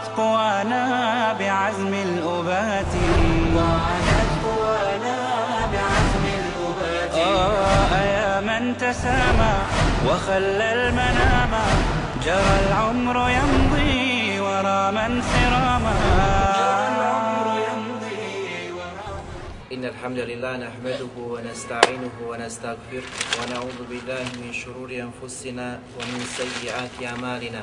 وعادت قوانا بعزم الأبات. وعادت قوانا بعزم الأبات. آه يا من تسامى وخلى المنام. جرى العمر يمضي ورا من سراما. جرى العمر يمضي ورا إن الحمد لله نحمده ونستعينه ونستغفره ونعوذ بالله من شرور أنفسنا ومن سيئات أعمالنا.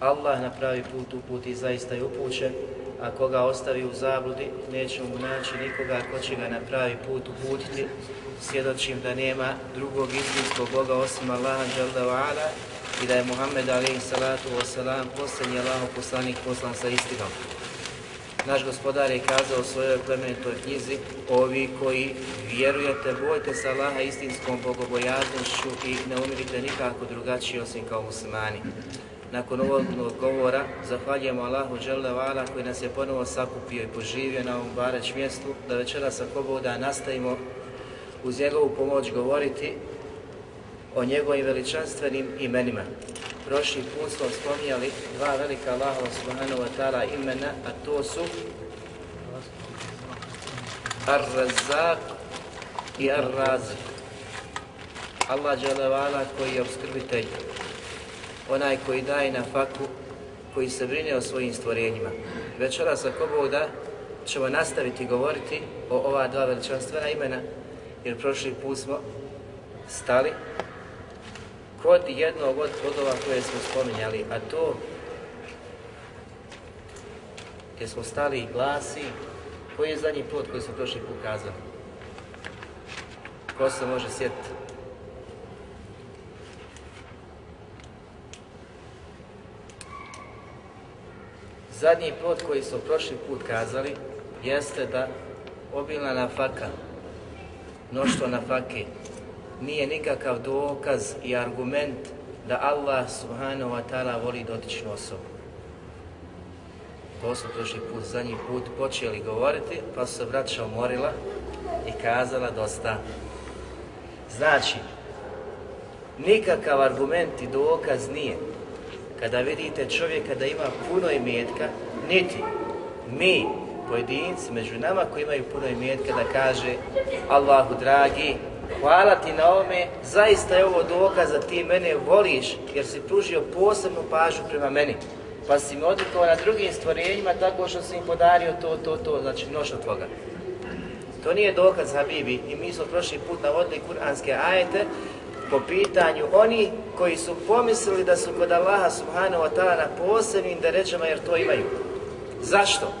Allah na pravi put uputi zaista je upućen, a koga ostavi u zabludi, neće mu naći nikoga ko će ga na pravi put uputiti. Svjedočim da nema drugog istinskog Boga osim Allaha Jalla wa i da je Muhammed alaihi salatu wa salam posljednji Allaho poslanik poslan sa istinom. Naš gospodar je kazao u svojoj plemenitoj knjizi, ovi koji vjerujete, bojte se Allaha istinskom bogobojaznošću i ne umirite nikako drugačije osim kao muslimani. Nakon ovog govora zahvaljujemo Allahu dželle Vala koji nas je ponovo sakupio i poživio na ovom bareć mjestu da večeras sa Koboda nastavimo uz njegovu pomoć govoriti o njegovim veličanstvenim imenima. Prošli put smo spominjali dva velika Allaha subhanahu wa ta'ala imena, a to su Ar-Razak i Ar-Razik. Allah Đelevala koji je obskrbitelj, onaj koji daje na faku, koji se brine o svojim stvorenjima. Večeras ako Bog da, ćemo nastaviti govoriti o ova dva veličanstvena imena, jer prošli put smo stali kod jednog od plodova koje smo spominjali, a to gdje smo stali i glasi, koji je zadnji plod koji smo prošli put kazali? Ko se može sjetiti? Zadnji plod koji su prošli put kazali jeste da obilna nafaka, mnoštvo nafake, nije nikakav dokaz i argument da Allah subhanahu wa ta'ala voli dotičnu osobu. To smo prošli put, zadnji put počeli govoriti, pa su se braća umorila i kazala dosta. Znači, nikakav argument i dokaz nije kada vidite čovjeka da ima puno imetka, niti mi, pojedinci među nama koji imaju puno imetka da kaže Allahu dragi, hvala ti na ovome, zaista je ovo dokaz da ti mene voliš jer si pružio posebnu pažnju prema meni. Pa si mi odlikao na drugim stvorenjima tako što si im podario to, to, to, znači mnoštvo toga. To nije dokaz Habibi i mi smo prošli put navodili kuranske ajete po pitanju oni koji su pomislili da su kod Allaha subhanahu wa ta'ala na posebnim deređama jer to imaju. Zašto?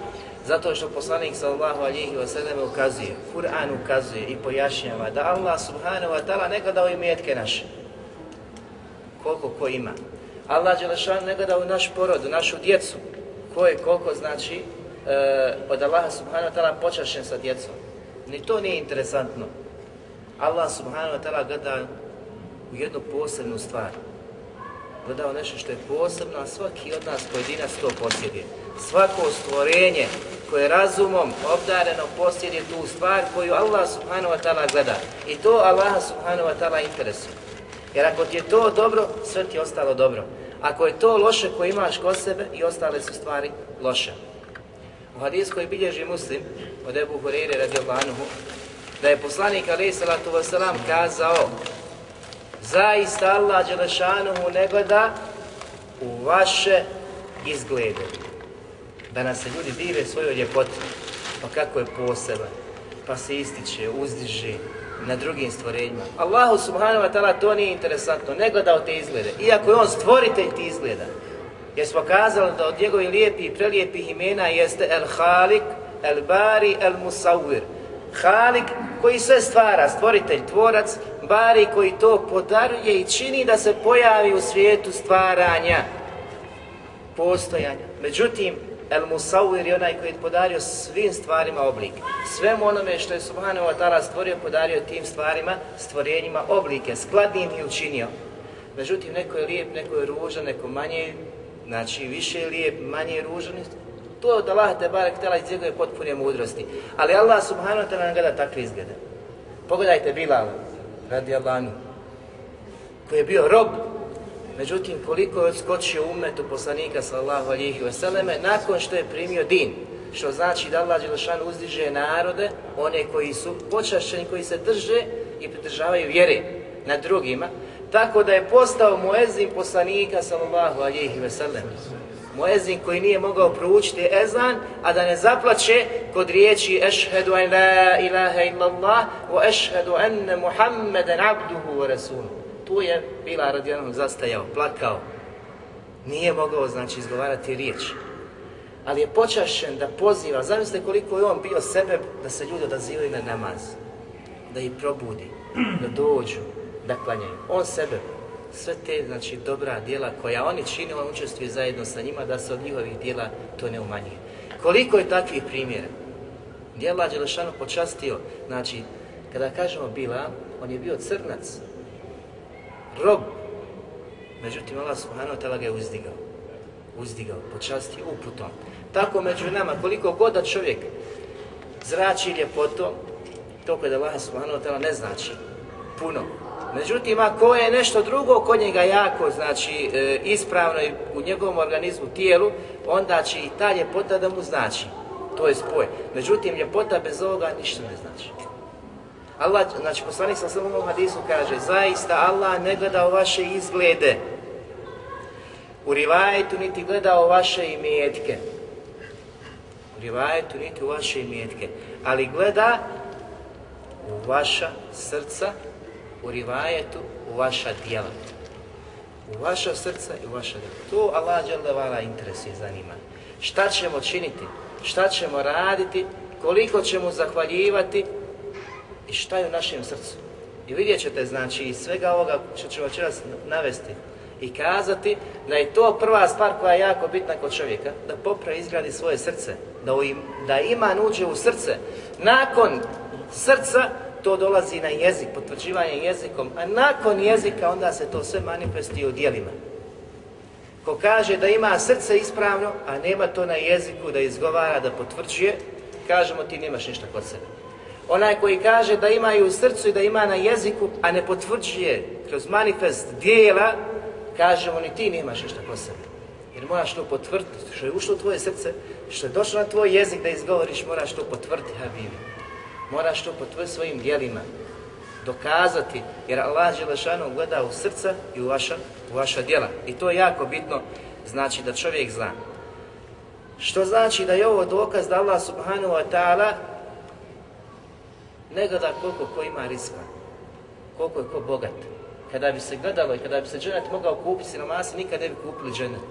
Zato što poslanik sallallahu alihi wa sallam ukazuje, Kur'an ukazuje i pojašnjava da Allah subhanahu wa ta'ala ne gleda u imetke naše. Koliko ko ima. Allah Đelešan ne gleda u naš porod, u našu djecu. Ko je koliko znači e, od Allaha subhanahu wa ta'ala počašen sa djecom. Ni to nije interesantno. Allah subhanahu wa ta'ala gleda u jednu posebnu stvar. Gledao nešto što je posebno, a svaki od nas pojedinac to posjeduje. Svako stvorenje koje razumom obdareno posjeduje tu stvar koju Allah subhanahu wa ta'ala gleda. I to Allah subhanahu wa ta'ala interesuje. Jer ako ti je to dobro, sve ti je ostalo dobro. Ako je to loše koje imaš kod sebe, i ostale su stvari loše. U hadis koji bilježi muslim od Ebu Hureyre radijallahu anhu, da je poslanik alaih salatu wasalam kazao zaista Allah Đelešanuhu ne gleda u vaše izglede. Da nas se ljudi dive svojoj ljepoti. Pa kako je poseban. Pa se ističe, uzdiže na drugim stvorenjima. Allahu subhanahu wa ta'ala to nije interesantno. Ne gleda u te izglede. Iako je on stvoritelj ti izgleda. Jer smo kazali da od njegovih lijepih i prelijepih imena jeste El Halik, El Bari, El Musawir. Halik koji sve stvara, stvoritelj, tvorac, Bari koji to podaruje i čini da se pojavi u svijetu stvaranja, postojanja. Međutim, El Musawir je onaj koji je podario svim stvarima oblik. Svemu onome što je Subhanahu wa ta'ala stvorio, podario tim stvarima, stvorenjima oblike, skladnim i učinio. Međutim, neko je lijep, neko je ružan, neko manje, znači više je lijep, manje je ružan. To je od Allaha te barek tela iz njegove potpune mudrosti. Ali Allah subhanahu wa ta'ala nam gleda takve izglede. Pogledajte Bilal, radi Allahanu, koji je bio rob, međutim koliko je odskočio umetu poslanika sallahu alihi vseleme nakon što je primio din, što znači da Allah Đelešan uzdiže narode, one koji su počašćeni, koji se drže i pridržavaju vjere na drugima, tako da je postao muezin poslanika sallallahu alihi vseleme. Muezin koji nije mogao proučiti ezan, a da ne zaplaće kod riječi ešhedu en la ilaha illallah wa ešhedu enne Muhammeden abduhu wa rasuluhu. Tu je bila radijalno zastajao, plakao. Nije mogao, znači, izgovarati riječ. Ali je počašen da poziva. Zamislite koliko je on bio sebe da se ljudi odazivaju na namaz. Da ih probudi, da dođu, da klanjaju. On sebe sve te znači dobra djela koja oni čine, on učestvuje zajedno sa njima da se od njihovih djela to ne umanjuje. Koliko je takvih primjera? Djela Đelešanu počastio, znači, kada kažemo bila, on je bio crnac, rob, međutim Allah subhanahu wa ta'ala ga je uzdigao, uzdigao, počastio uputom. Tako među nama, koliko god da čovjek zrači ljepotom, toliko je da Allah subhanahu wa ta'ala ne znači puno, Međutim, ako je nešto drugo kod njega jako, znači, e, ispravno u njegovom organizmu, tijelu, onda će i ta ljepota da mu znači. To je spoj. Međutim, ljepota bez ovoga ništa ne znači. Allah, znači, poslanik sa samom hadisu kaže, zaista Allah ne gleda u vaše izglede. U rivajetu niti gleda u vaše imetke. U rivajetu niti u vaše imetke. Ali gleda u vaša srca u rivajetu u vaša dijela. U vaša srca i u vaša dijela. To Allah dželevala interesuje, zanima. Šta ćemo činiti? Šta ćemo raditi? Koliko ćemo zahvaljivati? I šta je u našem srcu? I vidjet ćete, znači, iz svega ovoga što ću večeras navesti i kazati da je to prva stvar koja je jako bitna kod čovjeka, da popravi izgradi svoje srce, da, im, da ima nuđe u srce. Nakon srca to dolazi na jezik, potvrđivanje jezikom, a nakon jezika onda se to sve manifestuje u dijelima. Ko kaže da ima srce ispravno, a nema to na jeziku da izgovara, da potvrđuje, kažemo ti nemaš ništa kod sebe. Onaj koji kaže da ima i u srcu i da ima na jeziku, a ne potvrđuje kroz manifest dijela, kažemo ni ti nemaš ništa kod sebe. Jer moraš to potvrditi, što je ušlo u tvoje srce, što je došlo na tvoj jezik da izgovoriš, moraš to potvrditi, Habibi. Moraš to potvrditi svojim dijelima, dokazati, jer Allah Želešanu gleda u srca i u vaša, u vaša dijela. I to je jako bitno, znači da čovjek zna. Što znači da je ovo dokaz da Allah subhanahu wa ta'ala ne gleda koliko ko ima rizka, koliko je ko bogat. Kada bi se gledalo i kada bi se dženet mogao kupiti na masi, nikad ne bi kupili dženet.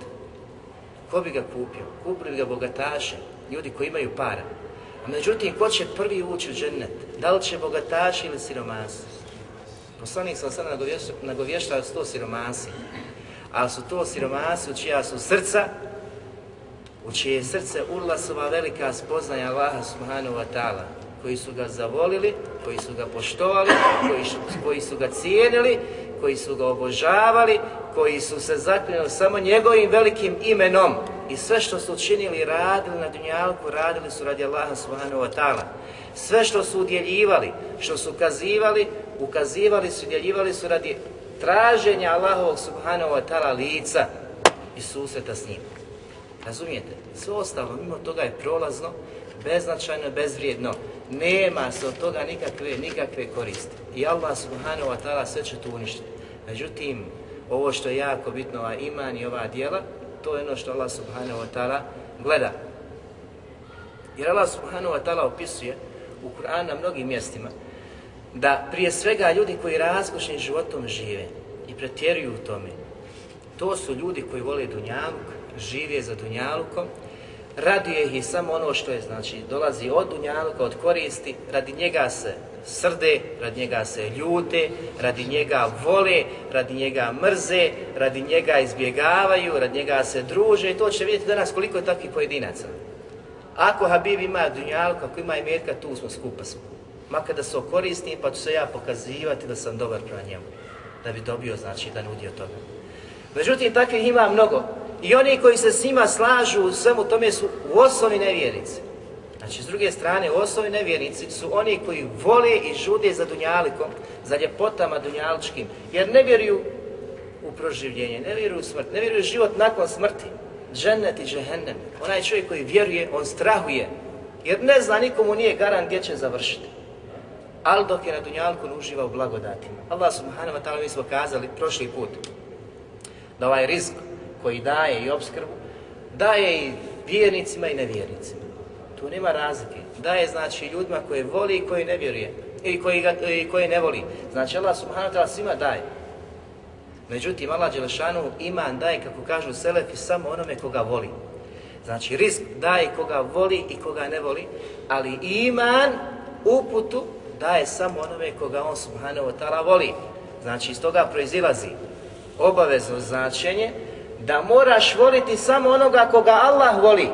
Ko bi ga kupio? Kupili bi ga bogataše, ljudi koji imaju para. Međutim, ko će prvi ući u džennet? Da li će bogataši ili siromasi? Poslanik sam sada nagovještao sto siromasi. Ali su to siromasi u čija su srca, u čije srce urla velika spoznaja Allaha subhanahu wa ta'ala, koji su ga zavolili, koji su ga poštovali, koji su, koji su ga cijenili, koji su ga obožavali, koji su se zaklinili samo njegovim velikim imenom, i sve što su učinili, radili na dunjalku, radili su radi Allaha subhanahu wa ta'ala. Sve što su udjeljivali, što su ukazivali, ukazivali su, udjeljivali su radi traženja Allahovog subhanahu wa ta'ala lica i susreta s njim. Razumijete? Sve ostalo, mimo toga je prolazno, beznačajno, bezvrijedno. Nema se od toga nikakve, nikakve koriste. I Allah subhanahu wa ta'ala sve će to uništiti. Međutim, ovo što je jako bitno, a iman i ova dijela, to je ono što Allah subhanahu wa ta'ala gleda. Jer Allah subhanahu wa ta'ala opisuje u Kur'anu na mnogim mjestima da prije svega ljudi koji razkošnim životom žive i pretjeruju u tome, to su ljudi koji vole Dunjaluk, žive za Dunjalukom, raduje ih samo ono što je, znači, dolazi od Dunjaluka, od koristi, radi njega se srde, radi njega se ljute, radi njega vole, radi njega mrze, radi njega izbjegavaju, radi njega se druže i to će vidjeti danas koliko je takvih pojedinaca. Ako Habib ima dunjalku, ako ima imetka, tu smo skupa smo. Makar da se koristim, pa ću se ja pokazivati da sam dobar prema njemu. Da bi dobio, znači, da nudi od toga. Međutim, takvih ima mnogo. I oni koji se s njima slažu u svemu tome su u osnovi nevjernici. Znači, s druge strane, osnovi nevjernici su oni koji vole i žude za dunjalikom, za ljepotama dunjaličkim, jer ne vjeruju u proživljenje, ne vjeruju u smrt, ne vjeruju u život nakon smrti. Džennet i džehennem. Onaj čovjek koji vjeruje, on strahuje, jer ne zna, nikomu nije garant gdje će završiti ali dok je na dunjalku uživa u blagodatima. Allah subhanahu wa ta'ala mi smo kazali prošli put da ovaj rizk koji daje i obskrbu, daje i vjernicima i nevjernicima. Tu nema razlike. Daje znači ljudima koje voli i koji ne vjeruje. Ili koji, ga, i koji ne voli. Znači Allah subhanahu wa ta'ala svima daje. Međutim, Allah Đelešanu iman daje, kako kažu Selefi, samo onome koga voli. Znači, risk daje koga voli i koga ne voli, ali iman uputu daje samo onome koga on subhanahu wa ta'ala voli. Znači iz toga proizilazi obavezno značenje da moraš voliti samo onoga koga Allah voli,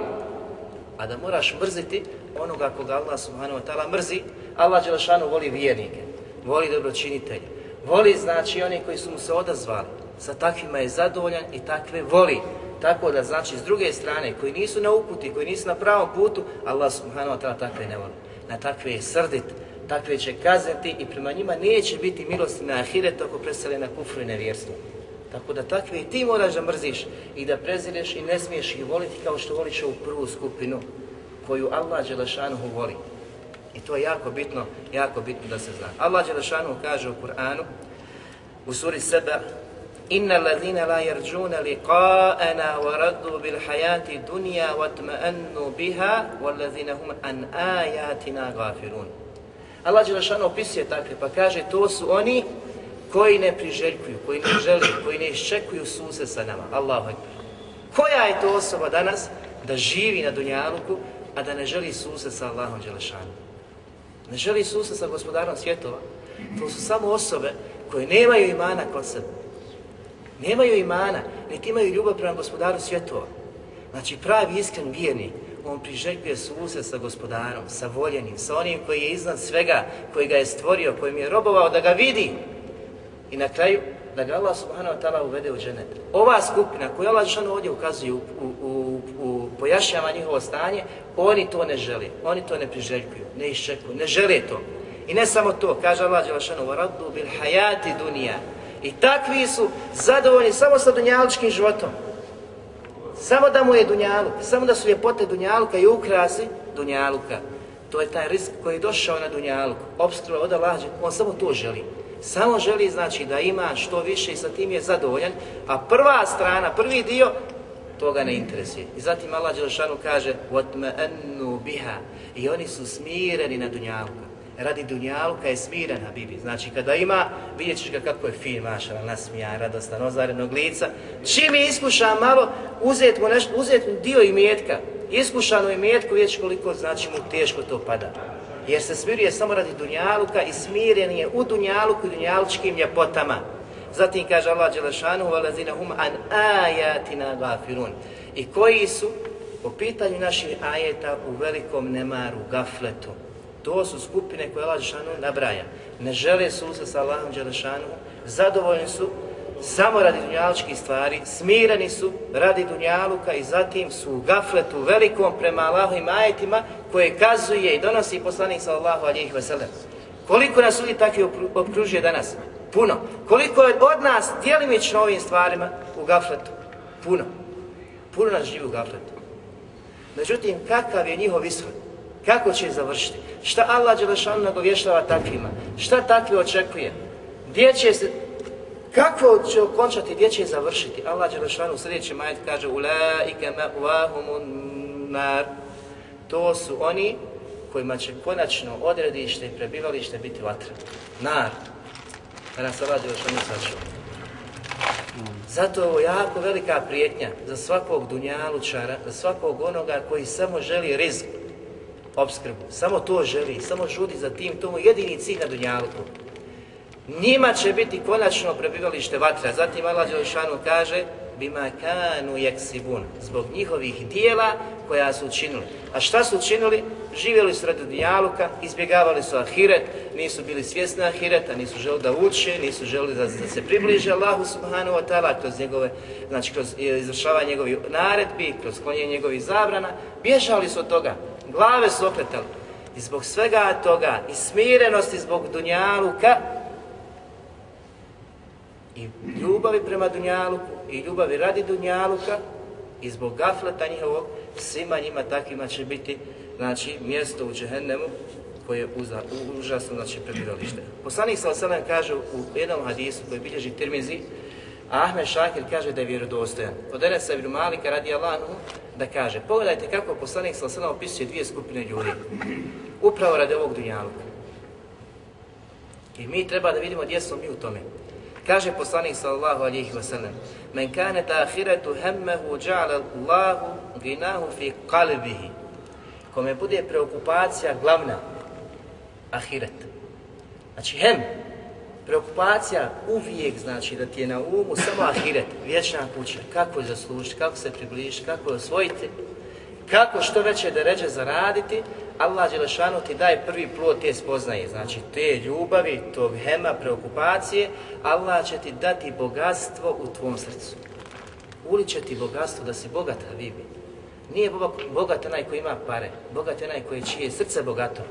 a da moraš mrziti onoga koga Allah subhanahu wa ta'ala mrzi. Allah Đelešanu voli vjernike, voli dobročinitelje, voli znači oni koji su mu se odazvali, sa takvima je zadovoljan i takve voli. Tako da znači s druge strane koji nisu na uputi, koji nisu na pravom putu, Allah subhanahu wa ta'ala takve ne voli. Na takve je srdit, takve će kazniti i prema njima neće biti milosti na ahiretu ako presele na kufru i nevjerstvo. Tako da takve i ti moraš da mrziš i da prezireš i ne smiješ ih voliti kao što voliš ovu prvu skupinu koju Allah Đelešanuhu voli. I to je jako bitno, jako bitno da se zna. Allah Đelešanuhu kaže u Kur'anu, u suri Seba, Inna allazina la yarjuna liqa'ana wa raddu bil hayati dunya wa tma'annu biha wallazina hum an ayatina ghafirun. Allah Đelešanu opisuje takve, pa kaže to su oni koji ne priželjkuju, koji ne žele, koji ne iščekuju suse sa nama. Allahu Ekber. Koja je to osoba danas da živi na Dunjaluku, a da ne želi suse sa Allahom Đelešanom? Ne želi suse sa gospodarom svjetova. To su samo osobe koje nemaju imana kod sebe. Nemaju imana, niti imaju ljubav prema gospodaru svjetova. Znači pravi iskren vjernik on priželjkuje suse sa gospodarom, sa voljenim, sa onim koji je iznad svega, koji ga je stvorio, kojim je robovao da ga vidi. I na kraju, da ga Allah subhanahu wa ta'ala uvede u dženet. Ova skupina koju Allah Žešanu ovdje ukazuje u, u, u, u pojašnjama njihovo stanje, oni to ne žele, oni to ne priželjkuju, ne iščekuju, ne žele to. I ne samo to, kaže Allah Đelešanu, varadu bil hayati dunija. I takvi su zadovoljni samo sa dunjaličkim životom. Samo da mu je dunjaluk, samo da su ljepote dunjaluka i ukrasi dunjaluka. To je taj risk koji je došao na dunjaluk, obstruo od Allah, on samo to želi. Samo želi znači da ima što više i sa tim je zadovoljan, a prva strana, prvi dio, toga ne interesuje. I zatim Allah Đelšanu kaže وَتْمَأَنُّ biha I oni su smireni na dunjaluka radi dunjaluka je smiren Habibi. Znači kada ima, vidjet ćeš ga kako je fin, mašala, nasmijan, radostan, ozarenog lica. Čim je iskušan malo, uzet mu, nešto, uzet mu dio imetka, iskušanu imetku, vidjet koliko znači mu teško to pada. Jer se smiruje samo radi dunjaluka i smiren je u dunjaluku i dunjalučkim ljepotama. Zatim kaže Allah Đelešanu, وَلَزِنَ هُمْ an ajatina gafirun. I koji su, po pitanju naših ajeta, u velikom nemaru, gafletu. To su skupine koje Allah Đelešanu nabraja. Ne žele susret sa Allahom Đelešanu, zadovoljni su samo radi dunjalučkih stvari, smirani su radi dunjaluka i zatim su u gafletu velikom prema Allahovim i majetima koje kazuje i donosi poslanik sa Allahu alijih veselem. Koliko nas ljudi takvi okružuje danas? Puno. Koliko je od nas dijelimično ovim stvarima u gafletu? Puno. Puno nas živi u gafletu. Međutim, kakav je njihov ishod? Kako će završiti? Šta Allah Đelešanu nagovještava takvima? Šta takvi očekuje? Gdje će se Kako će okončati, gdje će završiti? Allah Đelešanu u sljedećem majetu kaže Ulaike ma'vahumun nar. To su oni kojima će konačno odredište i prebivalište biti vatra. Nar. Da nas Allah Đelešanu sačuva. Zato je ovo jako velika prijetnja za svakog dunjalučara, za svakog onoga koji samo želi rizik, obskrbu. Samo to želi, samo žudi za tim, to mu jedini cilj na dunjaluku. Njima će biti konačno prebivalište vatra. Zatim Allah Đelšanu kaže bima kanu jeksibun, zbog njihovih dijela koja su učinili. A šta su učinili? Živjeli su radi dijaluka, izbjegavali su ahiret, nisu bili svjesni ahireta, nisu želi da uče, nisu želi da, da se približe Allahu subhanahu wa ta'ala kroz njegove, znači kroz e, izvršavanje njegovih naredbi, kroz sklonjenje njegovih zabrana, bježali su od toga, glave su okretali. I zbog svega toga, i smirenosti zbog dunjaluka, i ljubavi prema Dunjaluku i ljubavi radi Dunjaluka i zbog gafleta njihovog, svima njima takvima će biti znači, mjesto u Džehennemu koje je uza, u, užasno znači, prebivalište. Poslanik sa Oselem kaže u jednom hadisu koji bilježi Tirmizi, Ahmed Šakir kaže da je vjerodostojan. Od Enesa ibn Malika radi Allahu da kaže, pogledajte kako poslanik sa Oselem opisuje dvije skupine ljudi. Upravo radi ovog Dunjaluka. I mi treba da vidimo gdje smo mi u tome. Kaže poslanik sallallahu alejhi ve sellem: "Men kana ta'khiratu hammuhu ja'ala Allahu ginahu fi qalbihi." Kome bude preokupacija glavna ahiret. Znači hem preokupacija uvijek znači da ti je na umu samo ahiret, vječna kuća, kako je zaslužiti, kako se približiti, kako je osvojiti, kako što veće da ređe zaraditi, Allah Đelešanu ti daje prvi plod te spoznaje, znači te ljubavi, tog hema, preokupacije, Allah će ti dati bogatstvo u tvom srcu. Uli će ti bogatstvo da si bogat, Habibi. Nije bogat onaj koji ima pare, bogat je onaj koji čije srce bogato.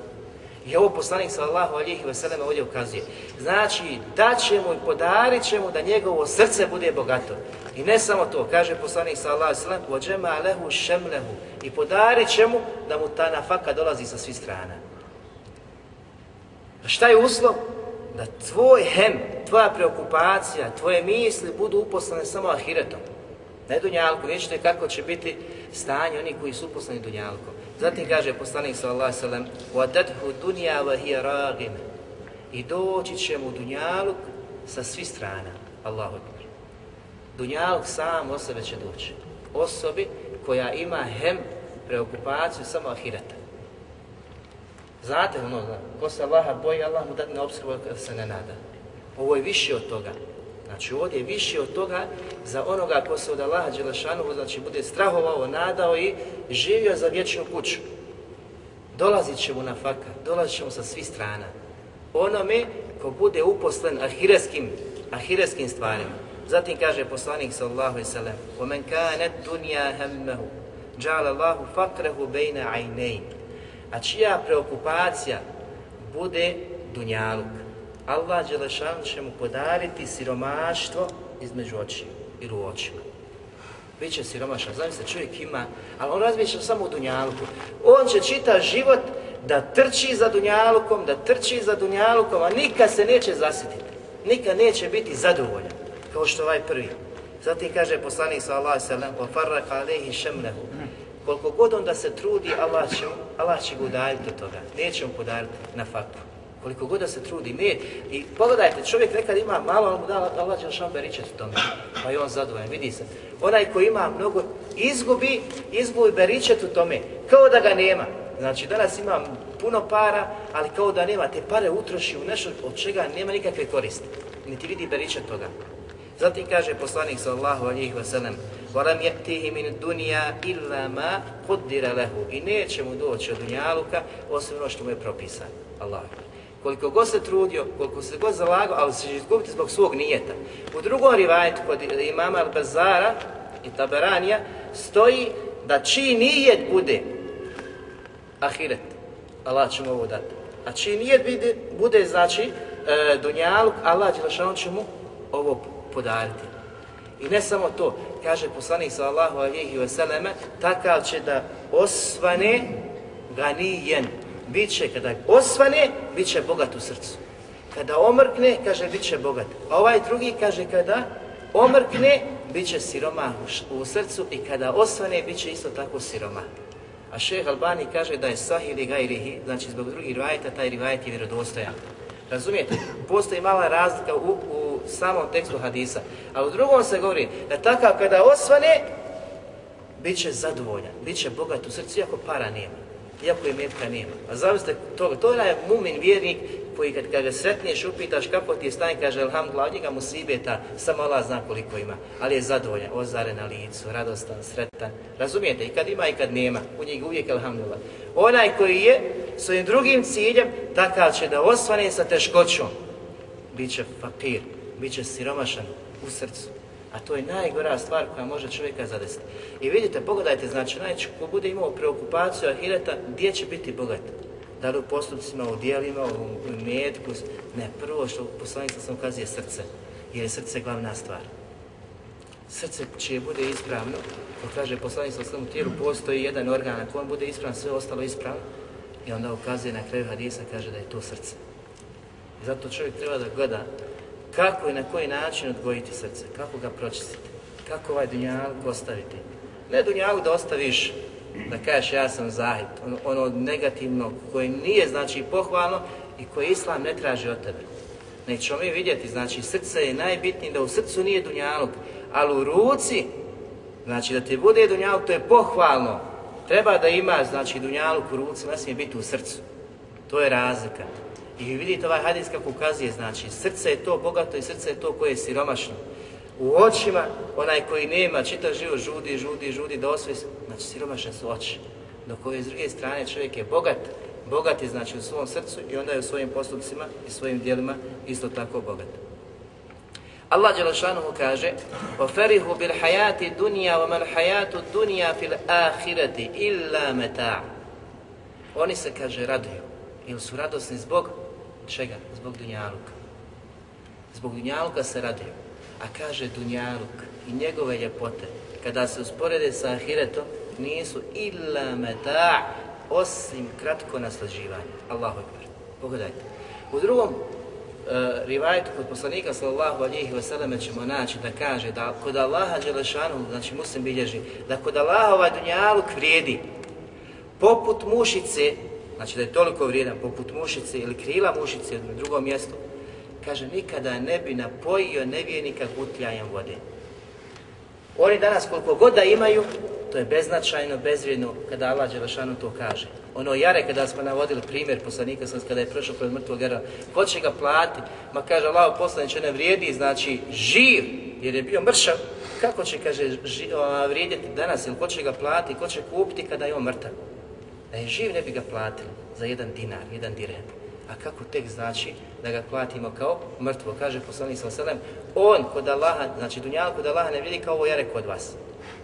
I ovo poslanik sallallahu alihi vseleme ovdje ukazuje. Znači, daćemo i podarit ćemo da njegovo srce bude bogato. I ne samo to, kaže poslanik sallallahu alihi vseleme, vođema lehu šemlehu. I podarit ćemo da mu ta nafaka dolazi sa svih strana. A šta je uslov? Da tvoj hem, tvoja preokupacija, tvoje misli budu uposlane samo ahiretom. Ne dunjalku, vidjet ćete kako će biti stanje onih koji su uposlani dunjalkom. Zatim kaže poslanik sallallahu alejhi ve sellem: "Wa dunya wa hiya ragim." I doći će mu dunjaluk sa svih strana. Allahu ekber. Dunjaluk sam o sebe će doći. Osobi koja ima hem preokupaciju samo ahireta. Znate ono, ko se Allaha boji, Allah mu dadne obskrbu kada se ne nada. Ovo je više od toga. Znači ovdje je više od toga za onoga ko se od Allaha Đelešanu znači bude strahovao, nadao i živio za vječnu kuću. Dolazit će mu na faka, dolazit će mu sa svih strana. Onome ko bude uposlen ahireskim, ahireskim stvarima. Zatim kaže poslanik sallallahu alejhi ve sellem: "Wa man kanat dunya hammuhu, ja'ala Allahu faqrahu bayna 'aynayn." A čija preokupacija bude dunjaluk, Allah Đelešan će mu podariti siromaštvo između očiju ili u očima. Biće siromašan, znam se čovjek ima, ali on razmišlja samo u dunjaluku. On će čita život da trči za dunjalukom, da trči za dunjalukom, a nikad se neće zasititi. Nikad neće biti zadovoljan, kao što ovaj prvi. Zatim kaže poslanik sa Allah sallam, wa farraka alaihi šemnehu. Koliko god on da se trudi, Allah će, Allah će ga udaljiti od toga. Neće mu podariti na faktu koliko god da se trudi, ne. I pogledajte, čovjek nekad ima malo, on mu da Allah će šan beričet tome, pa je on zadovoljan, vidi se. Onaj ko ima mnogo, izgubi, izgubi beričet u tome, kao da ga nema. Znači, danas ima puno para, ali kao da nema, te pare utroši u nešto od čega nema nikakve koriste. Niti vidi beričet toga. Zatim kaže poslanik sallallahu alihi wasallam وَلَمْ يَأْتِهِ مِنْ دُنْيَا إِلَّا مَا قُدِّرَ لَهُ I neće mu doći od dunjaluka, osim ono što mu je propisano. Allah koliko god se trudio, koliko se god zalagao, ali se će izgubiti zbog svog nijeta. U drugom rivajetu kod imama Al-Bazara i Taberanija stoji da čiji nijet bude ahiret. Allah će mu ovo dati. A čiji nijet bude, bude znači, e, dunjaluk, Allah će mu ovo podariti. I ne samo to, kaže poslanik sallallahu alihi wasallam, takav će da osvane ganijen, bit će, kada osvane, bit će bogat u srcu. Kada omrkne, kaže, bit će bogat. A ovaj drugi kaže, kada omrkne, bit će siroma u srcu i kada osvane, bit će isto tako siroma. A šeh Albani kaže da je sahih ili gajrihi, znači zbog drugih rivajeta, taj rivajet je vjerodostojan. Razumijete? Postoji mala razlika u, u samom tekstu hadisa. A u drugom se govori da takav kada osvane, bit će zadovoljan, bit će bogat u srcu, iako para nema, iako je metka nema. A zavisite toga, to je mumin vjernik koji kad, kad ga sretniješ, upitaš kako ti je stan, kaže Alhamdulillah, od njega mu sibeta, samo Allah zna koliko ima, ali je zadovoljan, ozaren na licu, radostan, sretan. Razumijete? I kad ima i kad nema, u njega uvijek Alhamdulillah. Onaj koji je svojim drugim ciljem, takav će da osvane sa teškoćom. Biće fakir, bit će siromašan u srcu. A to je najgora stvar koja može čovjeka zadesiti. I vidite, pogledajte, znači, najče, ko bude imao preokupaciju ahireta, gdje će biti bogat? Da li u postupcima, u dijelima, u metku? Ne, prvo što poslanik sam ukazuje srce, jer je srce glavna stvar. Srce čije bude ispravno, ko kaže poslanik sam u tijelu, postoji jedan organ, ako on bude ispravan, sve ostalo ispravno, i onda ukazuje na kraju hadisa, kaže da je to srce. I zato čovjek treba da gleda kako i na koji način odgojiti srce, kako ga pročistiti, kako ovaj dunjaluk ostaviti. Ne dunjaluk da ostaviš, da kažeš ja sam zahid, ono, ono negativno koje nije znači pohvalno i koje Islam ne traži od tebe. Nećemo mi vidjeti, znači srce je najbitnije da u srcu nije dunjaluk, ali u ruci, znači da ti bude dunjaluk, to je pohvalno. Treba da ima, znači dunjaluk u ruci, ne smije biti u srcu. To je razlika. I vidite ovaj hadis kako ukazuje, znači srce je to bogato i srce je to koje je siromašno. U očima, onaj koji nema, čita život, žudi, žudi, žudi, da osvoji, znači siromašne su oči. Dok ove s druge strane čovjek je bogat, bogat je znači u svom srcu i onda je u svojim postupcima i svojim dijelima isto tako bogat. Allah Đelešanuhu kaže وَفَرِهُ بِالْحَيَاتِ دُنْيَا وَمَنْ حَيَاتُ الدُّنْيَا فِي الْآخِرَةِ إِلَّا مَتَاعُ Oni se, kaže, raduju. Ili su radosni zbog čega? Zbog Dunjaluka. Zbog Dunjaluka se raduju. A kaže Dunjaluk i njegove ljepote, kada se usporede sa Ahiretom, nisu illa meta' osim kratko naslađivanje. Allahu ekber. Pogledajte. U drugom uh, rivajetu kod poslanika sallallahu alihi wasallam ćemo naći da kaže da kod Allaha Đelešanu, znači muslim bilježi, da kod Allaha ovaj dunjaluk vrijedi poput mušice znači da je toliko vrijedan poput mušice ili krila mušice na drugom mjestu, kaže nikada ne bi napojio nevjernika gutljajem vode. Oni danas koliko god da imaju, to je beznačajno, bezvrijedno kada Allah Đelešanu to kaže. Ono jare kada smo navodili primjer poslanika sam kada je prošao pred mrtvog gara, ko će ga plati? Ma kaže Allah poslaniče ne vrijedi, znači živ, jer je bio mršav, kako će, kaže, ži, a, vrijediti danas, ili ko će ga plati, ko će kupiti kada je on mrtav? Da je živ ne bi ga platili za jedan dinar, jedan dirhem. A kako tek znači da ga platimo kao mrtvo? Kaže poslanik sa selem, on kod Allaha, znači dunjal kod Allaha ne vidi kao ovo jare kod vas.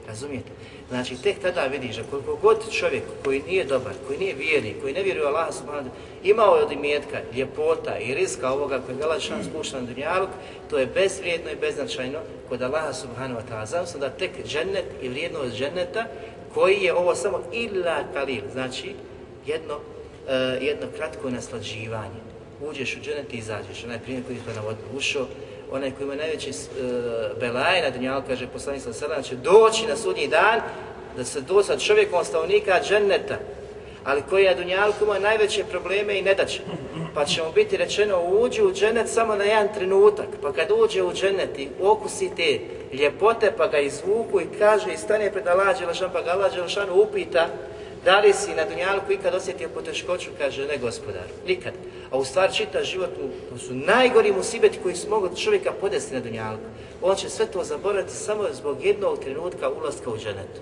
Razumijete? Znači tek tada vidiš da koliko god čovjek koji nije dobar, koji nije vjerni, koji ne vjeruje Allaha subhanahu imao je od imetka, ljepota i riska ovoga koji je Allah šan spušta na dunjaluk, to je bezvrijedno i beznačajno kod Allaha subhanahu wa ta'ala. Znam da tek džennet i vrijednost dženneta koji je ovo samo illa kalil, znači jedno, uh, jedno kratko naslađivanje. Uđeš u dženet i izađeš, onaj primjer koji smo navodili, ušao, onaj koji ima najveći uh, e, belaj na dunjalu, kaže poslanik sa sada, će doći na sudnji dan da se do sa čovjekom stavnika dženeta, ali koji je Dunjalku ima najveće probleme i nedaće. Pa će mu biti rečeno, uđi u dženet samo na jedan trenutak, pa kad uđe u dženet i okusi te ljepote, pa ga izvuku i kaže i stane pred Allah Đelešan, pa ga Allah Đelešan upita, da li si na Dunjalku ikad osjetio poteškoću, kaže ne gospodar, nikad. A u stvari čita život, to su najgori musibeti koji su mogli čovjeka podesti na Dunjalku. On će sve to zaboraviti samo zbog jednog trenutka ulaska u dženetu.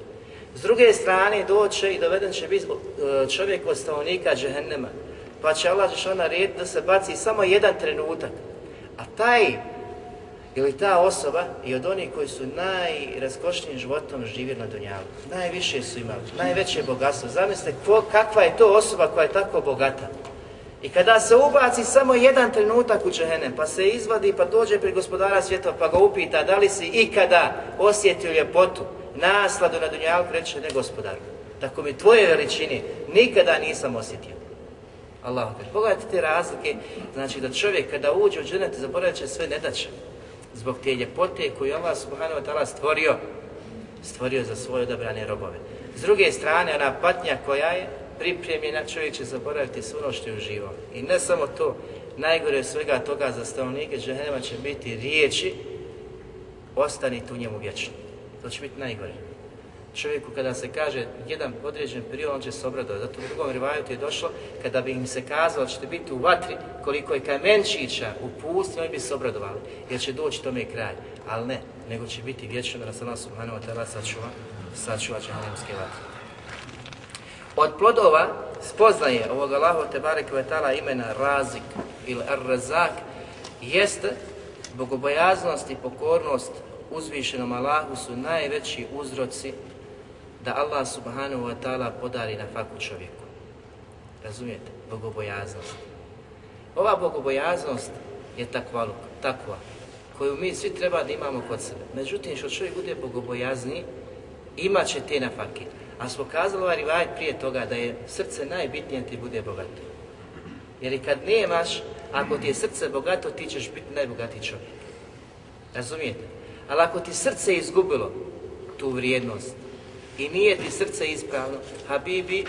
S druge strane doće i doveden će biti e, čovjek od stavnika džehennema, pa će Allah Đelešan red da se baci samo jedan trenutak. A taj ili ta osoba i od onih koji su najraskošnijim životom živjeli na Dunjalu. Najviše su imali, najveće bogatstvo. Zamislite ko, kakva je to osoba koja je tako bogata. I kada se ubaci samo jedan trenutak u džehennem, pa se izvadi, pa dođe pri gospodara svijeta, pa ga upita da li si ikada osjetio ljepotu, nasladu na Dunjalu, reče ne gospodaru. Tako mi tvoje veličine nikada nisam osjetio. Allahu akbar. Pogledajte te razlike, znači da čovjek kada uđe u dženet zaboravit će sve nedaće zbog te ljepote koju Allah subhanahu wa ta'ala stvorio, stvorio za svoje odabrane robove. S druge strane, ona patnja koja je pripremljena, čovjek će zaboraviti sve ono što je uživao. I ne samo to, najgore od svega toga za stanovnike džehennema će biti riječi ostani tu njemu vječno. To će biti najgore. Čovjeku kada se kaže jedan određen period, on će se obradovati. Zato u drugom rivajutu je došlo, kada bi im se kazalo ćete biti u vatri, koliko je kamenčića u pusti, oni bi se obradovali, jer će doći tome kraj. Ali ne, nego će biti vječno da nas Allah subhanahu wa ta'ala sačuva, sačuva džahnemske vatre. Od plodova spoznaje ovog Allahu te barek taala imena Razik ili Ar-Razak jeste bogobojaznost i pokornost uzvišenom Allahu su najveći uzroci da Allah subhanahu wa ta'ala podari na faku čovjeku. Razumijete? Bogobojaznost. Ova bogobojaznost je takva, takva koju mi svi treba da imamo kod sebe. Međutim, što čovjek bude bogobojazni, imat će te nafake. A smo kazali ovaj rivajet prije toga da je srce najbitnije ti bude bogato. Jer i kad nemaš, ako ti je srce bogato, ti ćeš biti najbogatiji čovjek. Razumijete? Ali ako ti srce izgubilo tu vrijednost i nije ti srce ispravno, Habibi,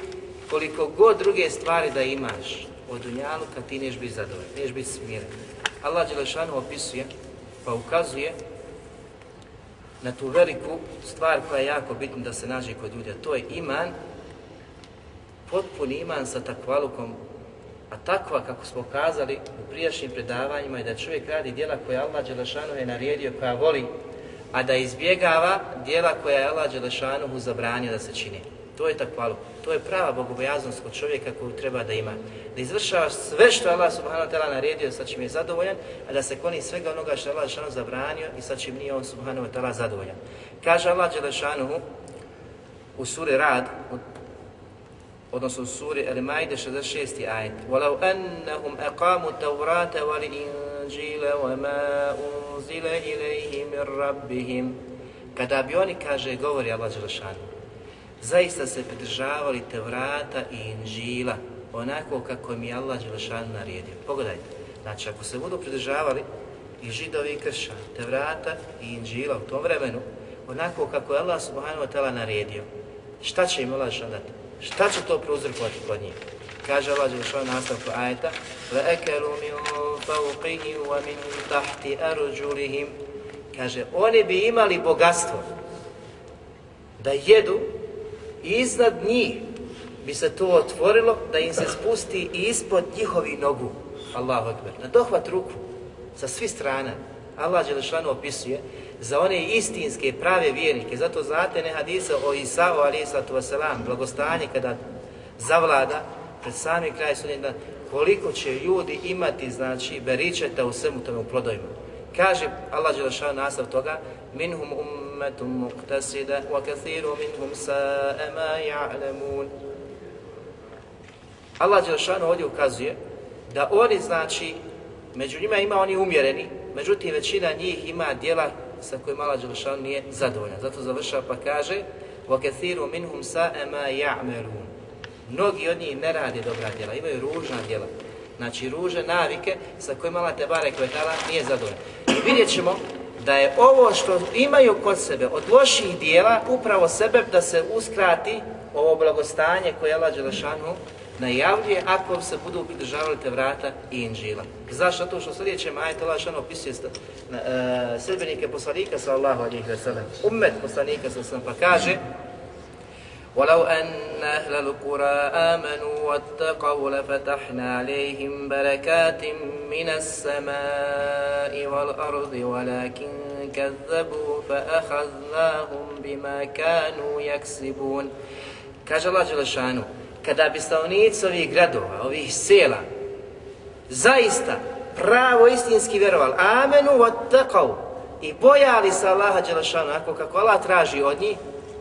koliko god druge stvari da imaš od dunjaluka, ti neš biti zadovoljan, neš biti smiren. Allah Đelešanu opisuje, pa ukazuje na tu veliku stvar koja je jako bitna da se nađe kod ljudi, a to je iman, potpuni iman sa takvalukom, a takva, kako smo kazali u prijašnjim predavanjima, je da čovjek radi dijela koja Allah Đelešanu je naredio, koja voli, a da izbjegava dijela koja je Allah Đelešanu zabranio da se čini. To je takvaluk. To je prava bogobojaznost kod čovjeka koju treba da ima. Da izvršava sve što Allah subhanahu wa ta'ala naredio sa čim je zadovoljan, a da se kloni svega onoga što je Allah Đelešanu zabranio i sa čim nije on subhanahu wa ta'ala zadovoljan. Kaže Allah Đelešanu u suri Rad, odnosno u suri El-Maide 66. ajet وَلَوْ أَنَّهُمْ أَقَامُوا التَّوْرَاتَ وَالْإِنْجِيلَ وَمَا أُنْزِلَ إِلَيْهِ مِنْ رَبِّهِمْ Kada bi oni, kaže, govori Allah Đelešanu, zaista se pridržavali Tevrata i Inžila onako kako mi Allah Đelešanu naredio. Pogledajte, znači ako se budu pridržavali i židovi i kršćani, Tevrata i Inžila u tom vremenu, onako kako je Allah subhanahu wa ta'ala naredio, šta će im Allah Đelešanu dati? Šta će to prouzrokovati kod njih? Kaže Allah Đelešanu nastavku ajeta وَأَكَلُوا مِنْ فَوْقِهِمْ وَمِنْ تَحْتِ أَرُجُلِهِمْ Kaže, oni bi imali bogatstvo da jedu i iznad njih bi se to otvorilo da im se spusti i ispod njihovi nogu. Allahu Akbar. Na dohvat ruku sa svih strana. Allah Đelešanu opisuje za one istinske prave vjernike. Zato znate ne hadise o Isao alaihissatu wasalam, blagostanje kada zavlada pred sami kraj sudnjeg koliko će ljudi imati, znači, beričeta u svemu tome u plodovima. Kaže Allah Đelešanu nastav toga, minhum ummetum muqtasida wa kathiru minhum sa'a ma ja'lamun. Allah Đelešanu ovdje ukazuje da oni, znači, među njima ima oni umjereni, međutim većina njih ima dijela sa kojim Allah Đelešanu nije zadovoljan. Zato završava pa kaže وَكَثِيرُ مِنْهُمْ سَاءَ مَا يَعْمَلُونَ Mnogi od njih ne rade dobra djela, imaju ružna djela. Znači ruže navike sa kojima Allah Tebare Kvetala nije zadovoljan. I vidjet ćemo da je ovo što imaju kod sebe od loših dijela upravo sebe da se uskrati ovo blagostanje koje Allah Đelešanu najavljuje ako se budu pridržavali te vrata i inđila. Zašto? To što sljedećem ajet Allah šano opisuje uh, e, sredbenike poslanika sallallahu alihi wa sallam. Ummet poslanika sallallahu sallam pa kaže ولو أن أهل القرى آمنوا واتقوا لفتحنا عليهم بركات من السماء والأرض ولكن كذبوا فأخذناهم بما كانوا يكسبون كاج الله جل شانه kada bi stanovnici ovih gradova, ovih sela, zaista pravo istinski vjerovali, amenu wa taqav, i bojali se Allaha Đelešanu, ako kako Allah traži od njih,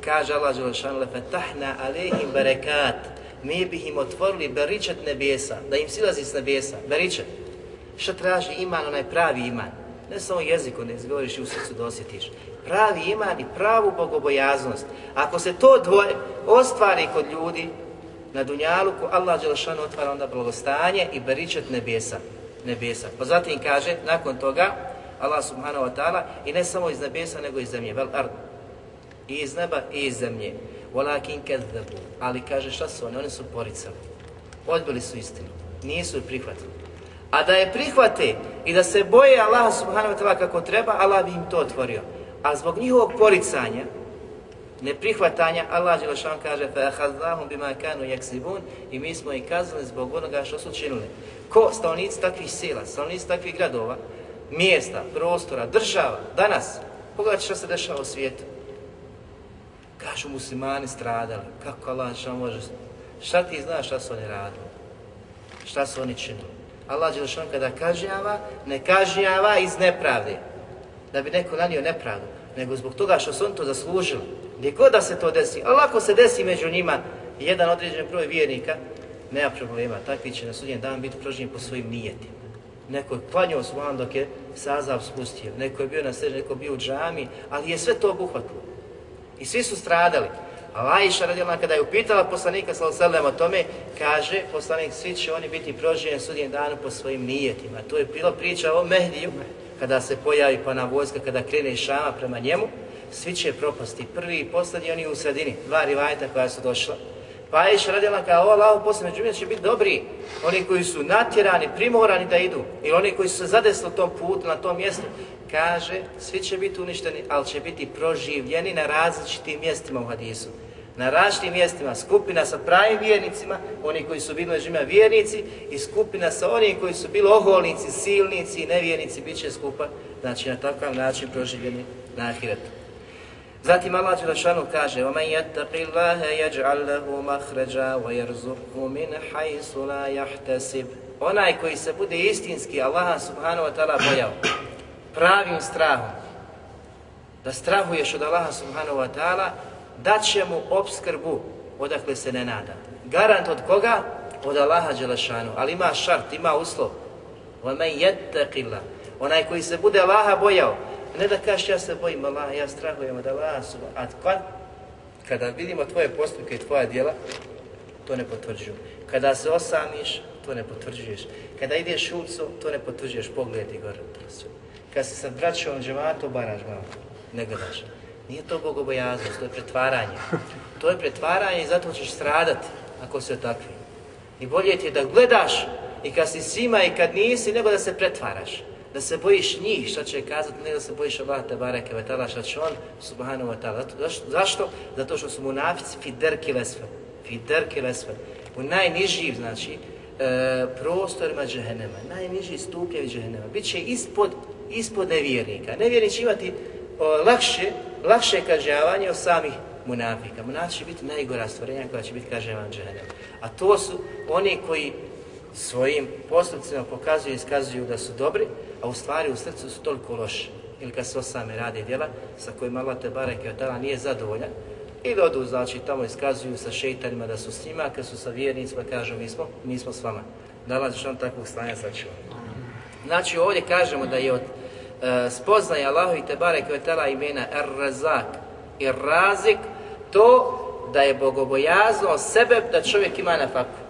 kaže Allah Đelešanu, lefetahna alehim berekat, mi bih im otvorili beričet nebesa, da im silazi s nebesa, beričet. Šta traži iman, onaj pravi iman? Ne samo jeziku ne izgovoriš i u srcu dosjetiš. Pravi iman i pravu bogobojaznost. Ako se to dvoje ostvari kod ljudi, na Dunjaluku, Allah Đelešanu otvara onda blagostanje i beričet nebesa. nebesa. Pa zatim kaže, nakon toga, Allah subhanahu wa ta'ala, i ne samo iz nebesa, nego iz zemlje, vel ardu I iz neba i iz zemlje. Walakin kadzabu. Ali kaže šta su oni? Oni su poricali. Odbili su istinu. Nisu je prihvatili. A da je prihvate i da se boje Allah subhanahu wa ta'ala kako treba, Allah bi im to otvorio. A zbog njihovog poricanja, neprihvatanja, Allah Đelešan kaže فَأَحَذْنَاهُمْ بِمَا كَانُوا يَكْسِبُونَ i mi smo ih kaznili zbog onoga što su činili. Ko stanovnici takvih sela, stanovnici takvih gradova, mjesta, prostora, država, danas, pogledajte što se dešava u svijetu. Kažu muslimani stradali, kako Allah Đelešan može... Šta ti znaš šta su oni radili? Šta su oni činili? Allah Đelešan kada kažnjava, ne kažnjava iz nepravde. Da bi neko nanio nepravdu, nego zbog toga što su oni to zaslužili. Gdje god da se to desi, ali ako se desi među njima jedan određen broj vjernika, nema problema, takvi će na sudnjem dan biti prožnjeni po svojim nijetima. Neko je klanjao svan dok je sazav spustio, neko je bio na sređu, neko je bio u džami, ali je sve to obuhvatilo. I svi su stradali. A Aisha radila kada je upitala poslanika sallallahu o tome, kaže poslanik svi će oni biti proživljeni sudnjem danu po svojim nijetima. To je bilo priča o Mehdiju, kada se pojavi pa na vojska, kada krene iz Šama prema njemu, svi će propasti. Prvi i posljednji, oni u sredini, dva rivajta koja su došla. Pa Aisha radila kao ovo Allaho posle među će biti dobri. Oni koji su natjerani, primorani da idu. Ili oni koji su se zadesli tom putu, na tom mjestu. Kaže, svi će biti uništeni, ali će biti proživljeni na različitim mjestima u hadisu na različitim mjestima, skupina sa pravim vjernicima, oni koji su bili među vjernici, i skupina sa onih koji su bili oholnici, silnici i nevjernici, bit će skupa, znači na takav način proživljeni na ahiretu. Zatim Allah Đelešanu kaže وَمَنْ يَتَّقِ اللَّهَ يَجْعَلْ لَهُ مَخْرَجًا وَيَرْزُقْهُ مِنْ حَيْسُ لَا يَحْتَسِبْ Onaj koji se bude istinski Allaha subhanahu wa ta'ala bojao, pravim strahom, da strahuješ od Allaha subhanahu wa ta'ala, dat će mu obskrbu odakle se ne nada. Garant od koga? Od Allaha Đelešanu. Ali ima šart, ima uslov. وَمَنْ يَتَّقِ Onaj koji se bude Allaha bojao, ne da kažeš ja se bojim Allaha, ja strahujem od Allaha, a kad? Kada vidimo tvoje postupke i tvoja djela, to ne potvrđuju. Kada se osamiš, to ne potvrđuješ. Kada ideš ulicu, to ne potvrđuješ, pogledaj gore. Kada se sa braćom džematu, baraš malo, ne gledaš. Nije to bogobojaznost, to je pretvaranje. To je pretvaranje i zato ćeš stradati ako se takvi. I bolje ti je da gledaš i kad si svima i kad nisi, nego da se pretvaraš. Da se bojiš njih, što će kazati, ne da se bojiš Allah te bareke ve ta'ala, što će on, subhanahu wa ta'ala. Zašto? Zato što su munafici fi derki lesfer, Fi derki lesfer, U najnižim, znači, e, prostorima džehennema, najniži stupnjevi džehennema. Biće ispod, ispod nevjernika. Nevjernik će imati o, lakše, lakše kažnjavanje od samih munafika. Munafici će biti najgora stvorenja koja će biti kažnjavan džahennem. A to su oni koji svojim postupcima pokazuju i iskazuju da su dobri, a u stvari u srcu su toliko loši. Ili kad se osame rade djela sa kojima Allah te bareke odala nije zadovoljan, ili odu, znači, tamo iskazuju sa šeitanima da su s njima, kad su sa vjernicima, kažu mi smo, mi smo s vama. Nalaziš on takvog stanja sačuva. Znači, ovdje kažemo da je od e, spoznaje Allahu i Tebare Kvetala imena Er-Razak i Razik, to da je bogobojazno sebe da čovjek ima na faku.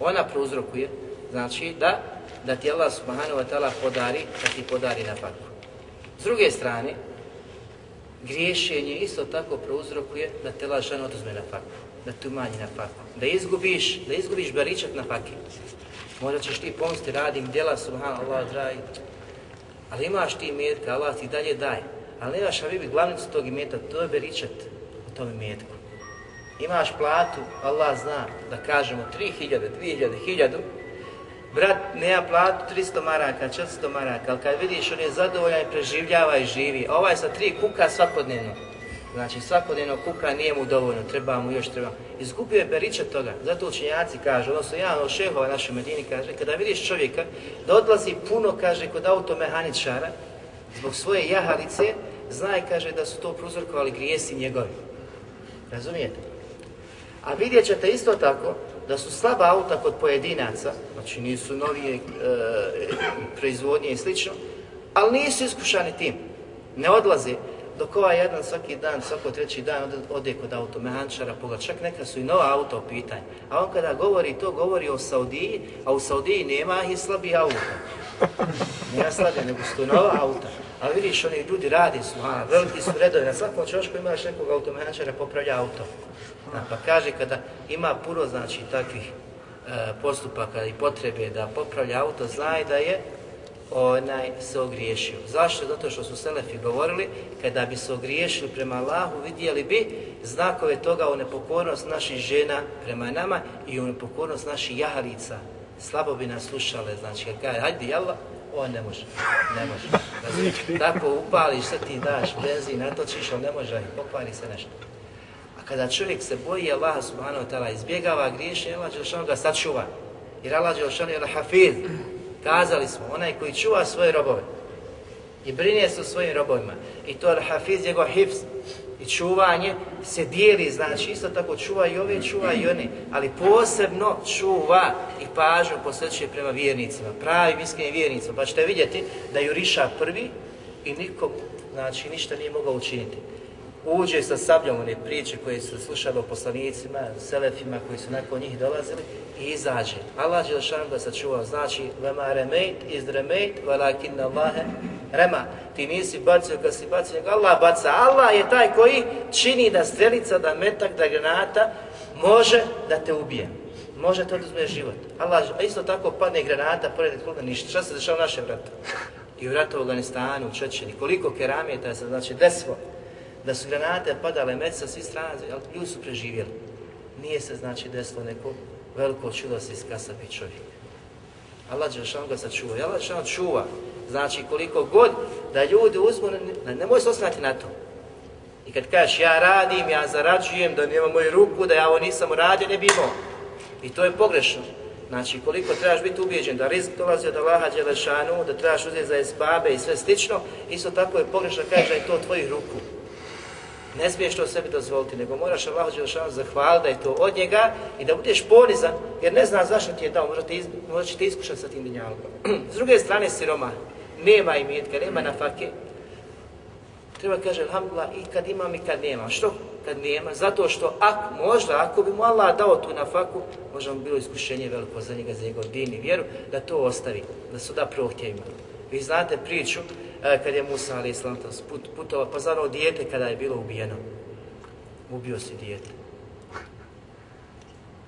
Ona prouzrokuje, znači da da ti Allah subhanahu wa ta'ala podari, da ti podari na. S druge strane, griješenje isto tako prouzrokuje da te Allah žena oduzme na da te umanji na da izgubiš, da izgubiš baričak na faki. Možda ćeš ti pomsti radim djela, subhanallah, dragi, Ali imaš ti imetka, Allah ti dalje daje. Ali nemaš Habibi glavnicu tog imeta, to je beričat u tom imetku. Imaš platu, Allah zna, da kažemo 3000, 2000, 1000, brat nema platu 300 maraka, 400 maraka, ali kad vidiš on je zadovoljan i preživljava i živi, a ovaj sa tri kuka svakodnevno, Znači svakodnevno kuka nije mu dovoljno, treba mu još treba. Izgubio je beriča toga. Zato učenjaci kažu, odnosno ja od šehova naše Medini kaže, kada vidiš čovjeka da odlazi puno, kaže, kod automehaničara, zbog svoje jahalice, znaj, kaže, da su to pruzorkovali grijesi njegovi. Razumijete? A vidjet ćete isto tako da su slaba auta kod pojedinaca, znači nisu novije e, proizvodnje i slično, ali nisu iskušani tim. Ne odlaze, dok ovaj jedan svaki dan, svako treći dan ode, ode kod automehančara, pa pogled, čak neka su i nova auto u pitanju. A on kada govori to, govori o Saudiji, a u Saudiji nema i slabih auta. Nema slabih, nego su to nova auta. A vidiš, oni ljudi radi su, a, veliki su redovi, na svakom čošku imaš nekog automehančara popravlja auto. Da, pa kaže kada ima puno znači takvih e, postupaka i potrebe da popravlja auto, znaj da je onaj se ogriješio. Zašto? Zato što su Selefi govorili, kada bi se ogriješili prema Allahu, vidjeli bi znakove toga u nepokornost naših žena prema nama i u nepokornost naših jahalica. Slabo bi nas slušale, znači kada kaže, hajde jalla, on ne može, ne može. Znači, tako upališ, sad ti daš benzin, natočiš, on ne može, pokvari se nešto. A kada čovjek se boji Allah subhanahu wa ta'ala, izbjegava griješnje, Allah Đelšanu ga sačuva. Jer Allah Đelšanu je hafiz, Kazali smo, onaj koji čuva svoje robove i brine se o svojim robovima. I to al-Hafiz, jego hifz i čuvanje se dijeli, znači isto tako čuva i ove, čuva i one, ali posebno čuva i pažnju posvećuje prema vjernicima, pravi iskrenim vjernicima. Pa ćete vidjeti da juriša prvi i nikom, znači, ništa nije mogao učiniti. Uđe sa sabljom one priče koje su slušali o poslanicima, selefima koji su nakon njih dolazili i izađe. Allah je šan da sačuvao, znači vema remejt iz remejt, valakin Allahe rema. Ti nisi bacio kad si bacio, nego Allah baca. Allah je taj koji čini da strelica, da metak, da granata može da te ubije. Može to oduzme život. Allah, a isto tako padne granata, pored kluba, ništa. Šta se dešava u našem vratu? I u ratu u Afganistanu, u Čečeni, koliko keramijeta se znači desilo da su granate padale med sa svih strana, ali ljudi su preživjeli. Nije se znači desilo neko veliko čudo se iskasapi čovjek. Allah Đelšan ga sačuva. I Allah Đelšan čuva. Znači koliko god da ljudi uzmu, ne, nemoj se osnati na to. I kad kažeš ja radim, ja zarađujem, da nema moju ruku, da ja ovo nisam uradio, ne bi imao. I to je pogrešno. Znači koliko trebaš biti ubijeđen da rizik dolazi od Allaha Đelešanu, da trebaš uzeti za esbabe i sve slično, isto tako je pogrešno kaže da je to tvojih ruku. Ne smiješ to sebi dozvoliti, nego moraš Allah Đelšanu zahvaliti da je to od njega i da budeš ponizan, jer ne znaš zašto ti je dao, možda, ti, možda će te iskušati sa tim dinjalkom. S druge strane siroma, nema imetka, nema nafake. Treba kaže, alhamdulillah, i kad imam i kad nema. Što kad nema? Zato što ak, možda, ako bi mu Allah dao tu nafaku, možda mu bilo iskušenje veliko za njega, za njegov din i vjeru, da to ostavi, da su da prohtjevima. Vi znate priču, kad je Musa ali islam put, putovao, pa zano dijete kada je bilo ubijeno. Ubio si dijete.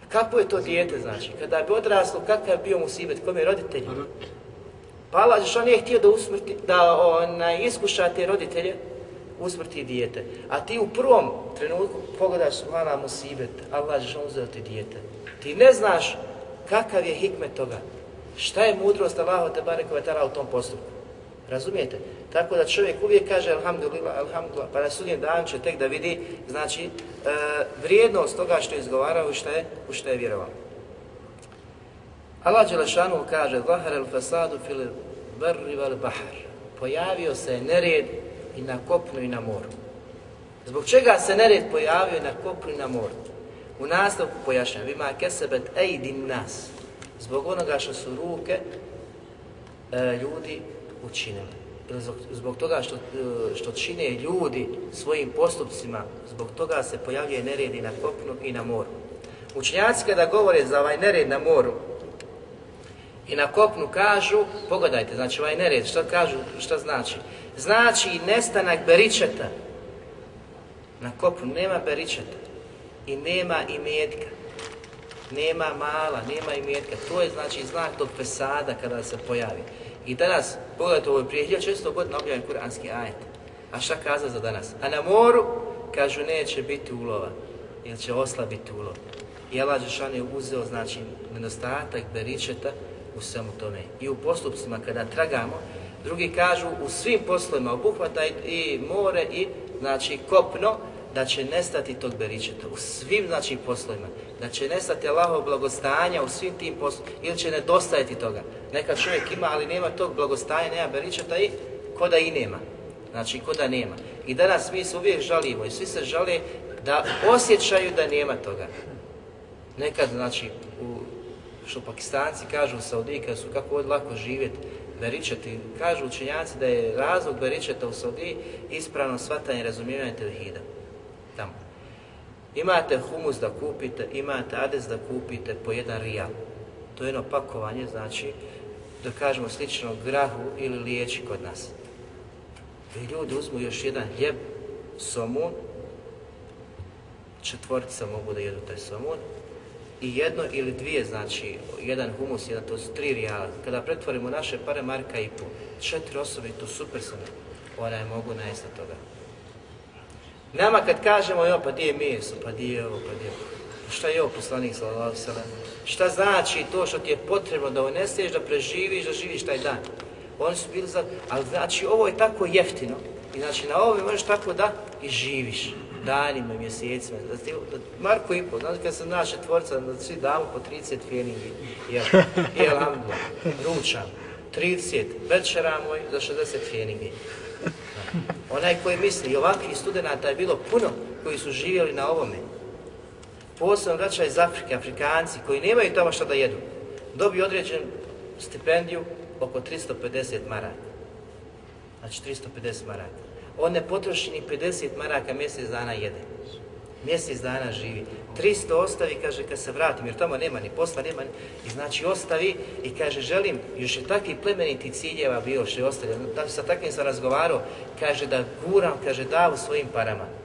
Kako je to dijete, znači? Kada bi odraslo, kakav je bio Musibet, kome je roditelj? Pa Allah što nije htio da usmrti, da ona, iskuša te roditelje, usmrti dijete. A ti u prvom trenutku pogledaš Subhana Musibet, Allah što uzeo ti dijete. Ti ne znaš kakav je hikmet toga. Šta je mudrost Allaha te bareke u tom postupku? Razumijete? Tako da čovjek uvijek kaže alhamdulillah, alhamdulillah, pa na sudnjem dan će tek da vidi, znači, e, vrijednost toga što je izgovarao i što je, u što je vjerovao. Allah Đelešanu kaže, Zahar el fasadu fil barri val bahar. Pojavio se nered i na kopnu i na moru. Zbog čega se nered pojavio i na kopnu i na moru? U nastavku pojašnjam, vima kesebet ejdin nas. Zbog onoga što su ruke e, ljudi učinili. Zbog, zbog toga što, e, što čine ljudi svojim postupcima, zbog toga se pojavljuje nered i na kopnu i na moru. Učenjaci kada govore za ovaj nered na moru i na kopnu kažu, pogledajte, znači ovaj nered, što kažu, što znači? Znači nestanak beričeta. Na kopnu nema beričeta i nema i metka. Nema mala, nema i metka. To je znači znak tog pesada kada se pojavi. I danas, pogledajte, ovo je prije 1600 godina objavljen kuranski ajet. A šta kaza za danas? A na moru, kažu, neće biti ulova, jer će oslabiti ulov. I Allah Žešan je uzeo, znači, nedostatak beričeta u svemu tome. I u postupcima, kada tragamo, drugi kažu, u svim poslovima obuhvata i more i, znači, kopno, da će nestati tog beričeta u svim znači poslovima, da će nestati Allahov blagostanja u svim tim poslovima ili će nedostajati toga. Neka čovjek ima, ali nema tog blagostanja, nema beričeta i ko da i nema. Znači, ko da nema. I danas mi se uvijek žalimo i svi se žale da osjećaju da nema toga. Nekad, znači, u, što pakistanci kažu u Saudiji, kad su kako od lako živjeti, beričeti. Kažu učenjaci da je razlog beričeta u Saudiji ispravno shvatanje i razumijevanje tevhida. Imate humus da kupite, imate ades da kupite po jedan rijal. To je jedno pakovanje, znači, da kažemo slično grahu ili liječi kod nas. I ljudi uzmu još jedan hljeb, somun, četvorica mogu da jedu taj somun, i jedno ili dvije, znači, jedan humus, jedan, to su tri rijala. Kada pretvorimo naše pare, marka i pol, četiri osobe, to super sam, ona je mogu najesti toga. Nama kad kažemo, jo, pa di je meso, pa di je ovo, pa di je ovo. Šta je ovo poslanik sallallahu sallam? Šta znači to što ti je potrebno da uneseš, da preživiš, da živiš taj dan? Oni su bili za... Ali znači ovo je tako jeftino. I znači na ovo možeš tako da i živiš danima, mjesecima. Da ti, da, Marko i po, znači kad sam naše tvorca, da svi damo po 30 feningi. Jel, jel, alhamdulillah, ručam. 30, večeramo za 60 feningi. Onaj koji misli, i ovakvih studenta je bilo puno koji su živjeli na ovome. Posebno vraća iz Afrike, Afrikanci koji nemaju tamo što da jedu. Dobiju određen stipendiju oko 350 maraka. Znači 350 maraka. On ne potroši ni 50 maraka mjesec dana jede. Mjesec dana živi. 300 ostavi, kaže, kad se vratim, jer tamo nema ni posla, nema ni... I znači ostavi i kaže, želim, još je takvi plemeniti ciljeva bio što je ostavio. Sa takvim sam razgovarao, kaže da guram, kaže, da u svojim parama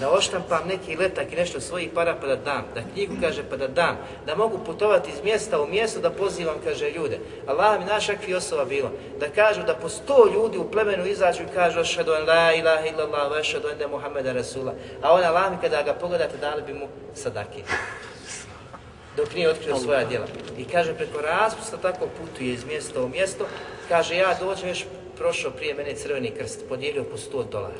da oštampam neki letak i nešto svojih para pa da dam, da knjigu kaže pa da dam, da mogu putovati iz mjesta u mjesto da pozivam, kaže, ljude. Allah mi naš akvi osoba bilo, da kažu da po sto ljudi u plemenu izađu i kažu ašhadu an la ilaha illallah wa ašhadu ende Muhammeda Rasula. A on Allah mi kada ga pogledate dali bi mu sadake. Dok nije otkrio svoja djela. I kaže, preko raspusta tako putuje iz mjesta u mjesto, kaže, ja dođem još prošao prije mene crveni krst, podijelio po 100 dolara.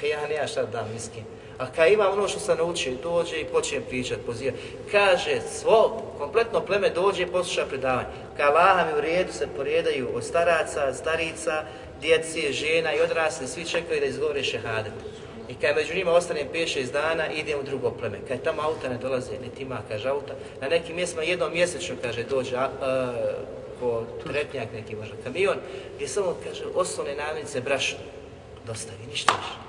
Kaj ja nema šta da dam miskin. Pa kad ima ono što sam naučio, dođe i počne pričat, poziva. Kaže, svo, kompletno pleme dođe i posluša predavanje. Kad Allaha mi u redu se poredaju od staraca, starica, djeci, žena i odrasli, svi čekaju da izgovore šehadet. I kad među njima ostane 5-6 dana, idem u drugo pleme. Kad tamo auta ne dolaze, niti ima, kaže auta. Na nekim mjestima jednom mjesečno, kaže, dođe a, a, ko tretnjak neki možda kamion, gdje samo, kaže, osnovne namirnice brašno dostavi, ništa više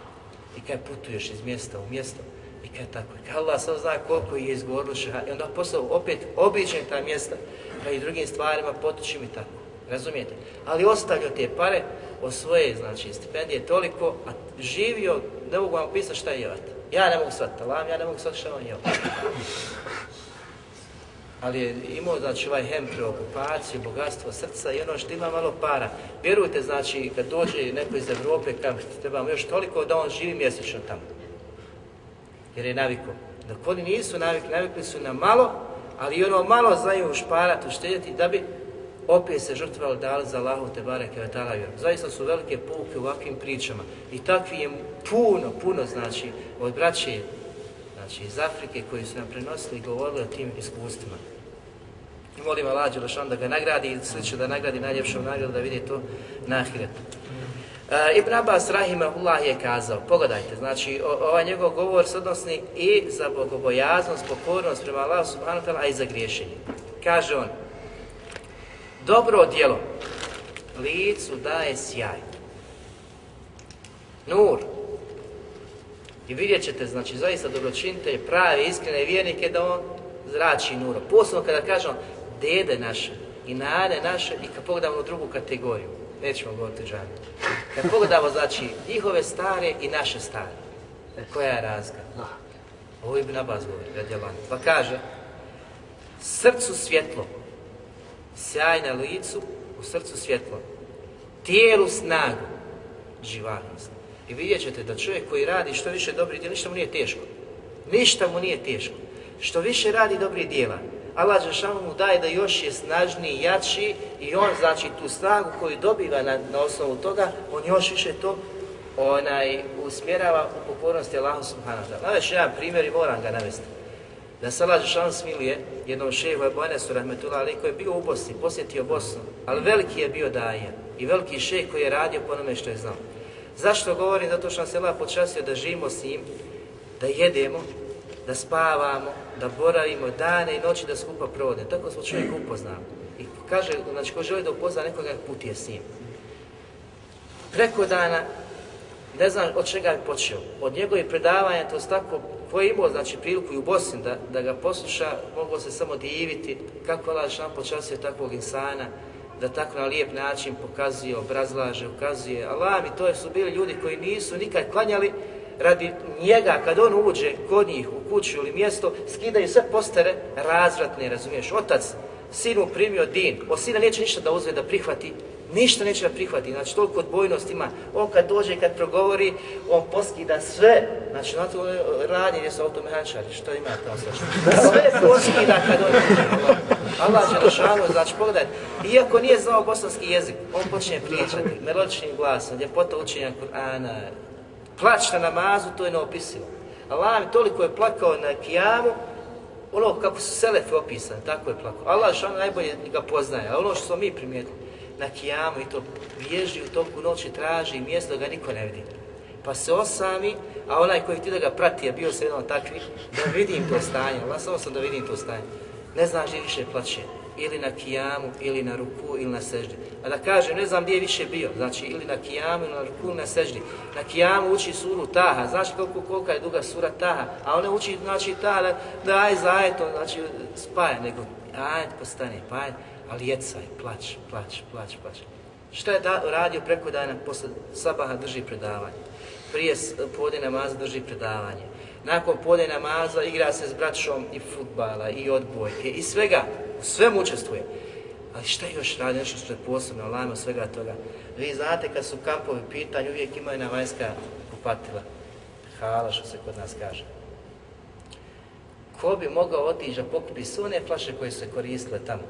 kaj putuješ iz mjesta u mjesto i kaj tako. I kaj Allah sam zna koliko je izgovorilo šeha i onda poslao opet obiđem ta mjesta pa i drugim stvarima potiči mi tako. Razumijete? Ali ostavio te pare o svoje znači, stipendije toliko, a živio, ne mogu vam pisati šta je jevat. Ja ne mogu shvatiti ja ne mogu shvatiti šta on jevat. Ali je imao, znači, ovaj hem preokupaciju, bogatstvo srca i ono što ima malo para. Vjerujte, znači, kad dođe neko iz Evrope, kam trebamo još toliko da on živi mjesečno tamo. Jer je naviko. Dok oni nisu navikli, navikli su na malo, ali ono malo znaju šparati, uštedjeti da bi opet se žrtvali dali za Allahu te bareke ve taala. Zaista su velike pouke u ovakvim pričama. I takvi je puno, puno znači od braće znači iz Afrike koji su nam prenosili i govorili o tim iskustvima. Molim Allah Đelešan da ga nagradi i slično da nagradi najljepšom nagradu da vidi to na ahiretu. Uh, Ibn Abbas Rahimahullah je kazao, pogledajte, znači o, ovaj njegov govor se odnosni i za bogobojaznost, pokornost prema Allahu subhanahu ta'ala, a i za griješenje. Kaže on, dobro djelo licu daje sjaj. Nur. I vidjet ćete, znači, zaista dobročinite prave, iskrene vjernike da on zrači nuro. Posebno kada kažemo dede naše i nane naše i kad pogledamo u drugu kategoriju, nećemo govoriti džami. Kad pogledamo, znači, njihove stare i naše stare, koja je razga? Ovo je Ibn Abbas govori, radijalan. Pa kaže, srcu svjetlo, sjaj na licu, u srcu svjetlo, tijelu snagu, živahnost. I vidjet ćete da čovjek koji radi što više dobri djela, ništa mu nije teško. Ništa mu nije teško. Što više radi dobri djela, Allah Žešanu mu daje da još je snažniji, jači i on, znači, tu snagu koju dobiva na, na osnovu toga, on još više to onaj, usmjerava u pokornosti Allahu Subhanahu wa ta'ala. Naveš jedan primjer i moram ga navesti. Da se Allah Žešanu smiluje jednom šehu Ebu Anesu Rahmetullah Ali koji je bio u Bosni, posjetio Bosnu, ali veliki je bio daje i veliki šeh koji je radio po onome što je znao. Zašto govorim? Zato što nam se Allah počastio da živimo s njim, da jedemo, da spavamo, da boravimo dane i noći da skupa provodimo. Tako smo čovjek upoznali. I kaže, znači ko želi da upozna nekoga, putije s njim. Preko dana, ne znam od čega je počeo, od njegovih predavanja, to tako, ko je imao znači, priliku i u Bosni da, da ga posluša, moglo se samo diviti kako Allah šan počasio takvog insana, da tako na lijep način pokazuje, obrazlaže, ukazuje. Allah mi to su bili ljudi koji nisu nikad klanjali radi njega, kad on uđe kod njih u kuću ili mjesto, skidaju sve postere razvratne, razumiješ. Otac, sinu primio din, od sina neće ništa da uzme, da prihvati, ništa neće da prihvati, znači toliko odbojnost ima. On kad dođe, kad progovori, on poskida sve, znači na to radnje gdje su automehaničari, što ima tamo sve? Sve poskida kad on dođe. Allah će našanu, znači pogledaj, iako nije znao bosanski jezik, on počne pričati melodičnim glasom, ljepota učenja Kur'ana, plać na namazu, to je neopisivo. Allah mi toliko je plakao na kijamu, ono kako su selefi opisani, tako je plakao. Allah što najbolje ga poznaje, a ono što smo mi primijetili, na kijamu i to bježi u toku noći, traži mjesto da ga niko ne vidi. Pa se osami, a onaj koji ti da ga prati, a bio se jedan takvi, da vidim to stanje, Allah samo sam da vidim to stanje. Ne znaš gdje više plaće, ili na kijamu, ili na ruku, ili na seždi. A da kažem, ne znam gdje je više bio, znači ili na kijamu, ili na ruku, ili na seždi. Na kijamu uči suru Taha, znaš koliko, koliko je duga sura Taha, a ona uči, znači, Taha, da, da aj zajetom, znači, spaja, nego, aj, postane, pa aj, ali jecaj, plać, plać, plać, plać. Šta je da, radio preko dana, posle sabaha drži predavanje, prije podne namaza drži predavanje, nakon podne namaza igra se s braćom i futbala, i odbojke, i svega, svemu učestvuje. Ali šta još radi, nešto što je posebno, lajmo svega toga. Vi znate kad su kampovi pitanje, uvijek imaju na vanjska kupatila. Hala, što se kod nas kaže. Ko bi mogao otići da pokupi sve one flaše koje se koristile tamo?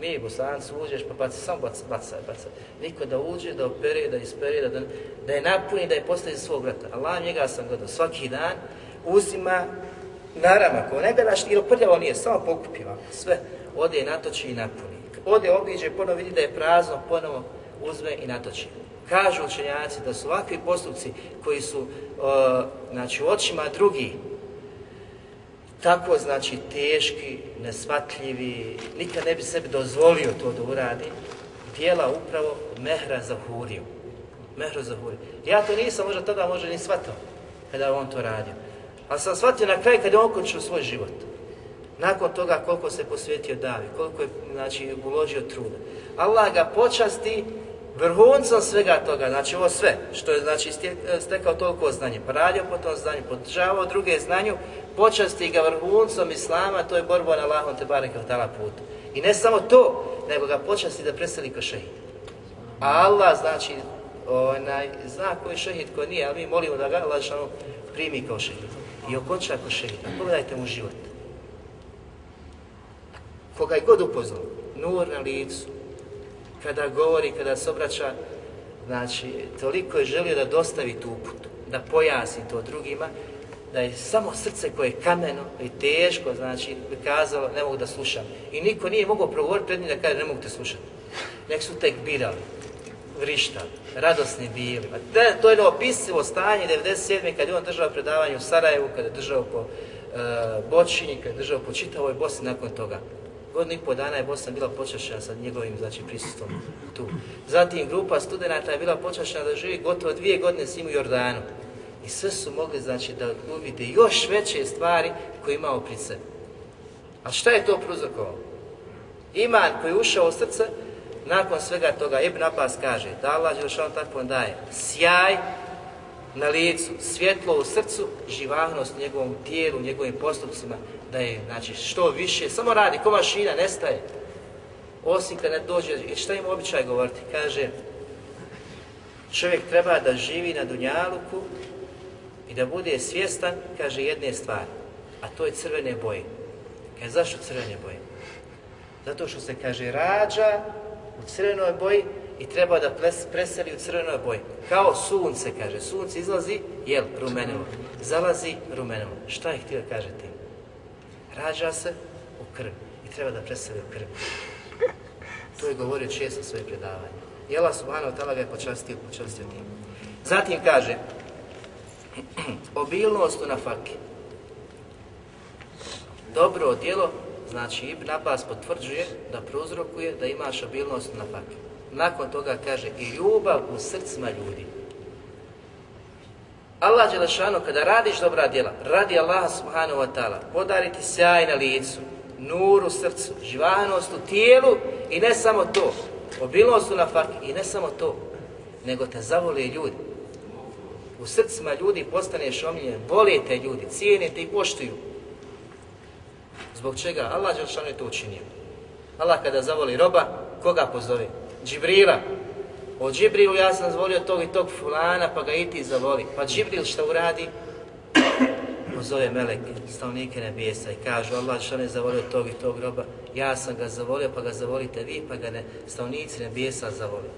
Mi, bosanci, uđeš pa baci, samo baca, baca, baca. Niko da uđe, da opere, da ispere, da, da je napuni, da je postavi svog vrata. Allah njega sam gledao svaki dan, uzima naramak, ne gledaš, ili prljavo nije, samo pokupi vam sve, ode natoči i napuni. Ode, obiđe, ponovo vidi da je prazno, ponovo uzme i natoči. Kažu učenjaci da su ovakvi postupci koji su, e, znači, u očima drugi, tako, znači, teški, nesvatljivi, nikad ne bi sebi dozvolio to da uradi, dijela upravo mehra za huriju. Mehra za huriju. Ja to nisam možda tada možda ni shvatao kada on to radio. Ali sam shvatio na kraju kada je okončio svoj život. Nakon toga koliko se posvetio davi, koliko je znači, uložio truda. Allah ga počasti vrhuncom svega toga, znači ovo sve, što je znači e, stekao toliko znanje, pa radio po tom znanju, podržavao druge znanju, počasti ga vrhuncom Islama, to je borba na Allahom te barek tala putu. I ne samo to, nego ga počasti da preseli ko šehid. A Allah znači, onaj, zna koji je šehid, ko nije, ali mi molimo da ga Allah primi kao šehid i okonča kao šehid. Pogledajte mu život. Koga je god upoznao, nur na licu, kada govori, kada se obraća, znači, toliko je želio da dostavi tu uputu, da pojasni to drugima, da je samo srce koje je kameno i teško, znači, bi kazalo, ne mogu da slušam. I niko nije mogao progovoriti pred njim da kaže, ne mogu te slušati. Nek su tek birali, vrištali, radosni bili. A te, to je neopisivo opisivo stanje 97. kad je on držao predavanje u Sarajevu, kad je držao po uh, Bočini, kad je držao po čitavoj Bosni nakon toga. Godinu i pol dana je Bosna bila počašena sa njegovim znači, prisustvom tu. Zatim grupa studenta je bila počašena da živi gotovo dvije godine s njim u Jordanu. I sve su mogli znači, da uvide još veće stvari koje imao pri sebi. A šta je to pruzrokovalo? Iman koji je ušao u srce, nakon svega toga Ibn Abbas kaže da Allah Đelšanu tako daje sjaj na licu, svjetlo u srcu, živahnost u njegovom tijelu, njegovim postupcima, da je znači, što više, samo radi, ko mašina, nestaje. Osim kad ne dođe, i šta im običaj govoriti? Kaže, čovjek treba da živi na Dunjaluku i da bude svjestan, kaže, jedne stvari, a to je crvene boje. Kaže, zašto crvene boje? Zato što se, kaže, rađa u crvenoj boji i treba da preseli u crvenoj boji. Kao sunce, kaže. Sunce izlazi, jel, rumenilo. Zalazi rumenilo. Šta je htio kažeti? Rađa se u krvi i treba da preseli u krvi. To je govorio često svoje predavanje. I Allah subhanahu ta'ala ga je počastio, počastio tim. Zatim kaže, obilnost u nafaki. Dobro djelo znači Ibn Abbas potvrđuje da prouzrokuje da imaš obilnost u nafaki. Nakon toga kaže i ljubav u srcima ljudi. Allah Đelešanu, kada radiš dobra djela, radi Allaha subhanahu wa ta'ala, podari ti sjaj na licu, nur u srcu, živahnost u tijelu i ne samo to, obilnost u nafaki i ne samo to, nego te zavole ljudi. U srcima ljudi postaneš omiljen, vole te ljudi, cijene te i poštuju. Zbog čega? Allah Đelešanu je to učinio. Allah kada zavoli roba, koga pozove? Džibrila. O Džibrilu ja sam zvolio tog i tog fulana, pa ga i ti zavoli. Pa Džibril šta uradi? Pozove meleke, stavnike nebijesa i kažu Allah što ne zavolio tog i tog groba, Ja sam ga zavolio, pa ga zavolite vi, pa ga ne, stavnici nebijesa zavoli.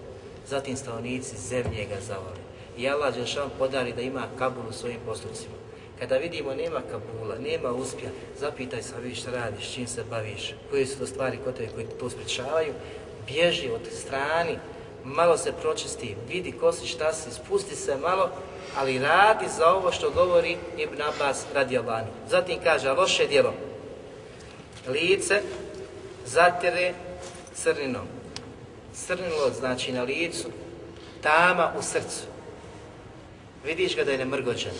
Zatim stavnici zemlje ga zavoli. I Allah Đelšanu podari da ima kabul u svojim postupcima. Kada vidimo nema kabula, nema uspja, zapitaj se vi šta radiš, čim se baviš, koje su to stvari kod tebe koji to sprečavaju, bježi od strani, malo se pročisti, vidi ko si, šta si, spusti se malo, ali radi za ovo što govori Ibn Abbas radi Allahanu. Zatim kaže, a loše djelo, lice zatire crninom. Crnilo znači na licu, tama u srcu. Vidiš ga da je nemrgođen,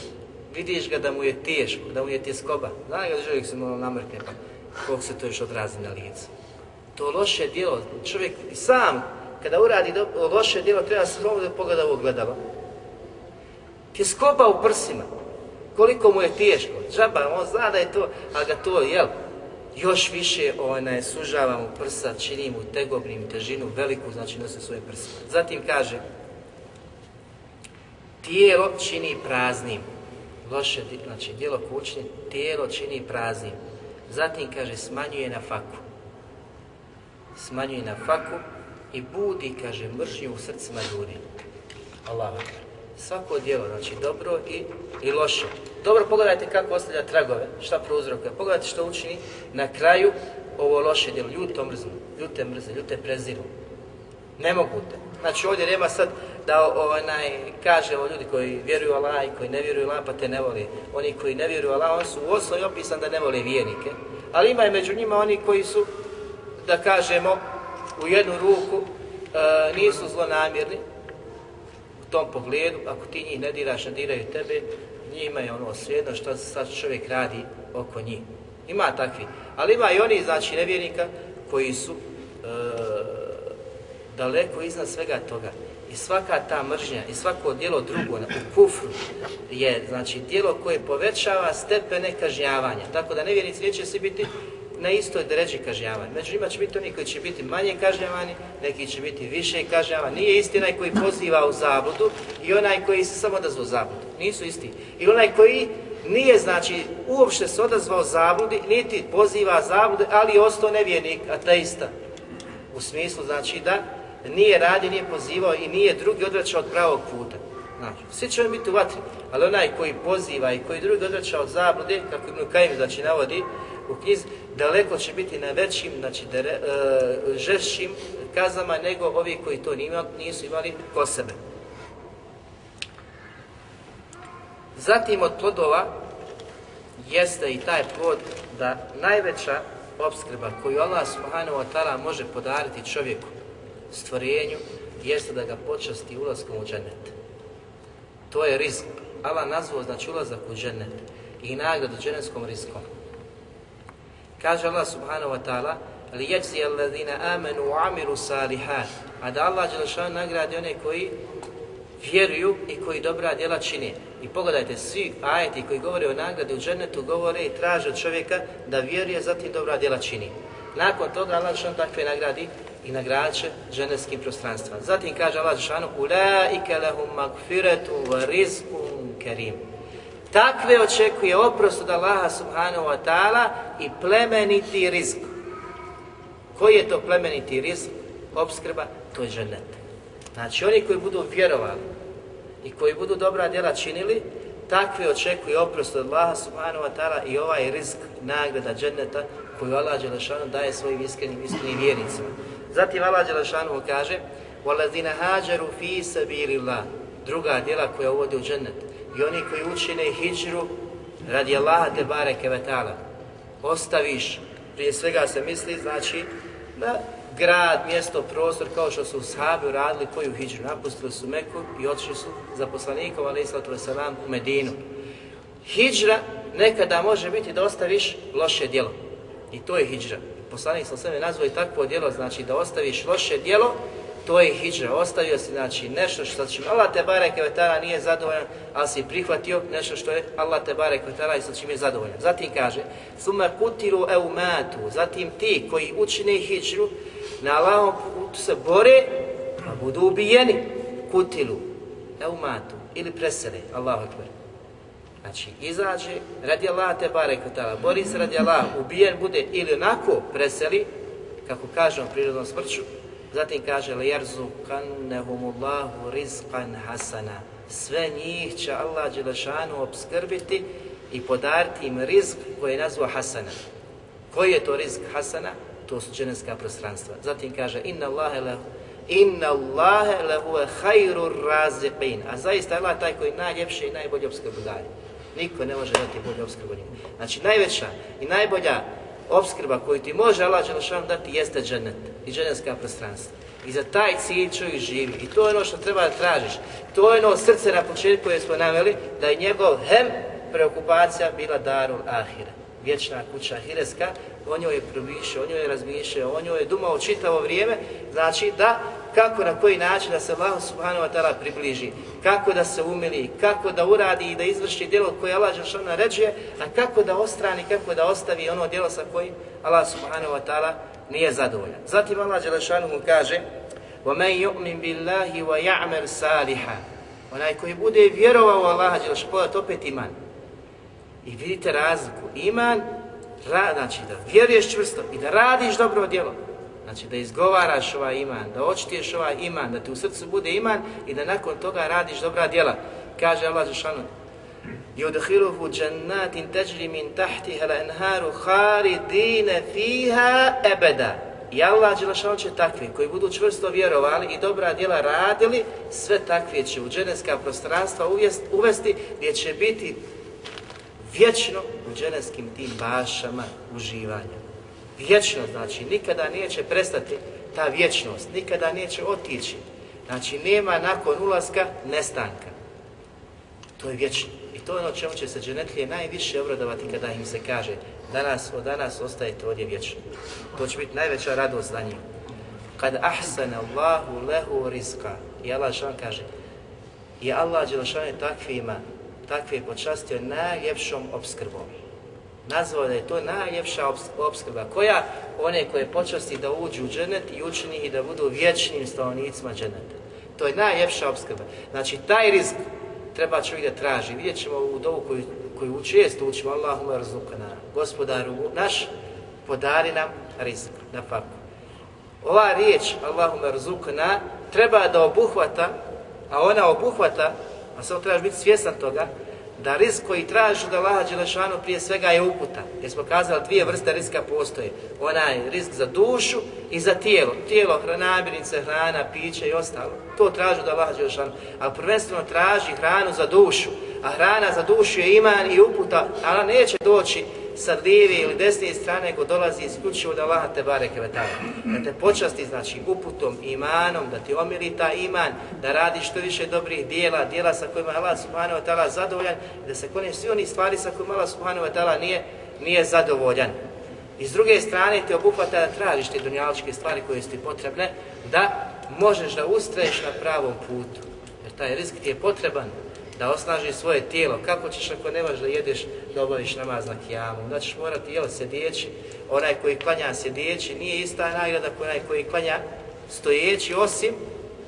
vidiš ga da mu je teško, da mu je tjeskoba. Znaš ga da čovjek se malo namrkne, pa koliko se to još odrazi na licu. To loše djelo, čovjek sam, kada uradi do, loše djelo, treba se samo da pogleda u ogledalo. Tjeskoba u prsima, koliko mu je teško. Džaba, on zna da je to, ali ga to, jel, još više onaj, sužava mu prsa, čini mu tegobnim težinu veliku, znači nose svoje prsima. Zatim kaže, tijelo čini praznim loše, znači djelo kućne, tijelo čini praznim. Zatim kaže smanjuje na faku. Smanjuje na faku i budi, kaže, mržnju u srcima ljudi. Allah. Svako dijelo, znači dobro i, i loše. Dobro, pogledajte kako ostavlja tragove, šta prouzrokuje. Pogledajte što učini na kraju ovo loše dijelo. Ljudi to mrznu, ljudi te mrze, ljudi te preziru. Ne mogu te. Znači ovdje nema sad da onaj, kaže o ljudi koji vjeruju Allah i koji ne vjeruju Allah pa te ne voli. Oni koji ne vjeruju Allah, oni su u osnovi opisan da ne vole vjernike. Ali ima i među njima oni koji su, da kažemo, u jednu ruku e, nisu zlonamjerni u tom pogledu. Ako ti njih ne diraš, ne diraju tebe, njima je ono svijedno što sad čovjek radi oko njih. Ima takvi. Ali ima i oni, znači, nevjernika koji su e, daleko iznad svega toga. I svaka ta mržnja i svako djelo drugo u kufru je znači djelo koje povećava stepene kažnjavanja. Tako da nevjernici neće svi biti na istoj dređi kažnjavanja. Među njima će biti oni koji će biti manje kažnjavani, neki će biti više kažnjavani. Nije isti onaj koji poziva u zabludu i onaj koji se samo odazvao zabludu. Nisu isti. I onaj koji nije, znači, uopšte se odazvao zabludi, niti poziva zablude, ali je ostao nevjernik, ateista. U smislu, znači, da nije radi, nije pozivao i nije drugi odvraćao od pravog puta. Znači, svi će biti u vatri, ali onaj koji poziva i koji drugi odvraća od zablude, kako Ibn Kajim znači navodi u knjiz, daleko će biti na većim, znači dere, e, žešćim kazama nego ovi koji to nima, nisu imali ko sebe. Zatim od plodova jeste i taj plod da najveća obskrba koju Allah subhanahu wa ta'ala može podariti čovjeku stvorenju jeste da ga počasti ulaskom u džennet. To je rizik. Allah nazvao znači ulazak u džennet i nagradu džennetskom riskom. Kaže Allah subhanahu wa ta'ala li yajzi alladhina amanu wa amilu salihat. A da Allah Đelešan nagradi one koji vjeruju i koji dobra djela čine. I pogledajte, svi ajeti koji govore o nagradi u džennetu govore i traže od čovjeka da vjeruje, zatim dobra djela čini. Nakon toga Allah Đelešan takve nagradi i nagraće ženevskim prostranstva. Zatim kaže Allah Žešanu Ulaike lehum magfiretu wa rizkum kerim Takve očekuje oprost od Allaha subhanahu wa ta'ala i plemeniti rizk. Koji je to plemeniti rizk? Obskrba, to je ženet. Znači oni koji budu vjerovali i koji budu dobra djela činili, takve očekuje oprost od Allaha subhanahu wa ta'ala i ovaj rizk nagrada dženeta koju Allah Đelešanu daje svojim iskrenim, iskrenim vjernicima. Zatim Allah Đelešanu kaže وَالَّذِينَ هَاجَرُوا فِي سَبِيلِ اللَّهِ Druga djela koja uvode u džennet. I oni koji učine hijđru radi Allaha te bareke vetala. Ostaviš Prije svega se misli, znači, na grad, mjesto, prostor, kao što su sahabi uradili koju hijđru, Napustili su Meku i otišli su za poslanikom, ali islatu wasalam, u Medinu. Hijđra nekada može biti da ostaviš loše djelo. I to je hijđra. Poslanik sam sve nazvao i takvo djelo, znači da ostaviš loše djelo, to je hijđra. Ostavio si znači nešto što će Allah te bareke vetara nije zadovoljan, ali si prihvatio nešto što je Allah te bareke vetara i sa čim je zadovoljan. Zatim kaže: suma kutilu eumatu", zatim ti koji učine hijđru na Allahom putu se bore, a budu ubijeni. Kutilu eumatu ili presele, Allahu ekber. Znači, izađe radi Allah te barek vetara, bori se radi Allah, ubijen bude ili onako preseli, kako kažemo prirodnom smrću, Zatim kaže li jerzu rizqan hasana. Sve njih će Allah Đelešanu obskrbiti i podariti im rizk koji je nazvao hasana. Koji je to rizk hasana? To su dženevska prostranstva. Zatim kaže inna Allahe lehu Inna Allahe lehu hajru raziqin. A zaista Allah taj koji najljepši i najbolji obskrbu daje. Niko ne može dati bolju obskrbu njima. Znači najveća i najbolja obskrba koju ti može Allah Đelešanu dati jeste džennet i dženevska prostranstva. I za taj cilj čovjek živi. I to je ono što treba da tražiš. To je ono srce na početku koje smo naveli, da je njegov hem preokupacija bila darul ahira. Vječna kuća ahireska, o njoj je promišljao, o njoj je razmišljao, o njoj je dumao čitavo vrijeme, znači da kako na koji način da se Allah subhanahu wa ta'ala približi, kako da se umili, kako da uradi i da izvrši djelo koje Allah Žešan naređuje, a kako da ostrani, kako da ostavi ono djelo sa kojim Allah subhanahu wa ta'ala nije zadovoljan. Zatim Allah Želešanu mu kaže وَمَنْ يُؤْمِنْ بِاللَّهِ وَيَعْمَرْ سَالِحًا Onaj koji bude vjerovao u Allaha Želešanu, pojat opet iman. I vidite razliku. Iman, ra, znači da vjeruješ čvrsto i da radiš dobro djelo. Znači da izgovaraš ovaj iman, da očitiješ ovaj iman, da ti u srcu bude iman i da nakon toga radiš dobra djela. Kaže Allah Žešanu, يُدْخِلُهُ جَنَّاتٍ تَجْرِ مِنْ تَحْتِهَا الْأَنْهَارُ خَالِدِينَ فِيهَا أَبَدًا I Allah Đelešan će takvi koji budu čvrsto vjerovali i dobra djela radili, sve takve će u dženevska prostranstva uvesti, uvesti gdje će biti vječno u dženevskim tim bašama uživanja. Vječno znači, nikada neće prestati ta vječnost, nikada neće otići. Znači, nema nakon ulaska nestanka. To je vječno. I to je ono čemu će se dženetlije najviše obradovati kada im se kaže danas, od danas ostajete ovdje vječno. To će biti najveća radost za njih. Kad ahsana Allahu lehu rizka. I Allah što kaže, i Allah Đelšan je takvima, takve počastio najljepšom obskrbom. Nazvao da je to najljepša obskrba. Koja? One koje počasti da uđu u dženet i učini i da budu vječnim stanovnicima dženeta. To je najljepša obskrba. Znači, taj rizik treba čovjek da traži. Vidjet ćemo u dovu koju, koju često učimo, Allahumma razlukana, gospodaru naš, podari nam rizik na faku. Ova riječ, Allahumma razlukana, treba da obuhvata, a ona obuhvata, a samo trebaš biti svjestan toga, da rizik koji tražiš od Allaha Đelešanu prije svega je uputa. Jer smo kazali dvije vrste rizika postoje. Onaj rizik za dušu i za tijelo. Tijelo, namirnice, hrana, piće i ostalo. To traži od Allaha Đelešanu. A prvenstveno traži hranu za dušu. A hrana za dušu je iman i uputa, ali neće doći sa lijeve ili desne strane, nego dolazi isključivo da Allah te bareke vetala. Da te počasti, znači, uputom, imanom, da ti omili ta iman, da radiš što više dobrih dijela, dijela sa kojima Allah subhanahu wa ta'ala zadovoljan, da se koneš svi oni stvari sa kojima Allah subhanahu wa ta'ala nije, nije zadovoljan. I s druge strane te obuhvata da tražiš te dunjaličke stvari koje su ti potrebne, da možeš da ustraješ na pravom putu. Jer taj rizik ti je potreban, da osnaži svoje tijelo. Kako ćeš ako ne možeš da jedeš da obaviš namaz na kijamu? Onda ćeš morati jel, sjedeći. Onaj koji klanja sjedeći nije ista nagrada kao onaj koji klanja stojeći, osim,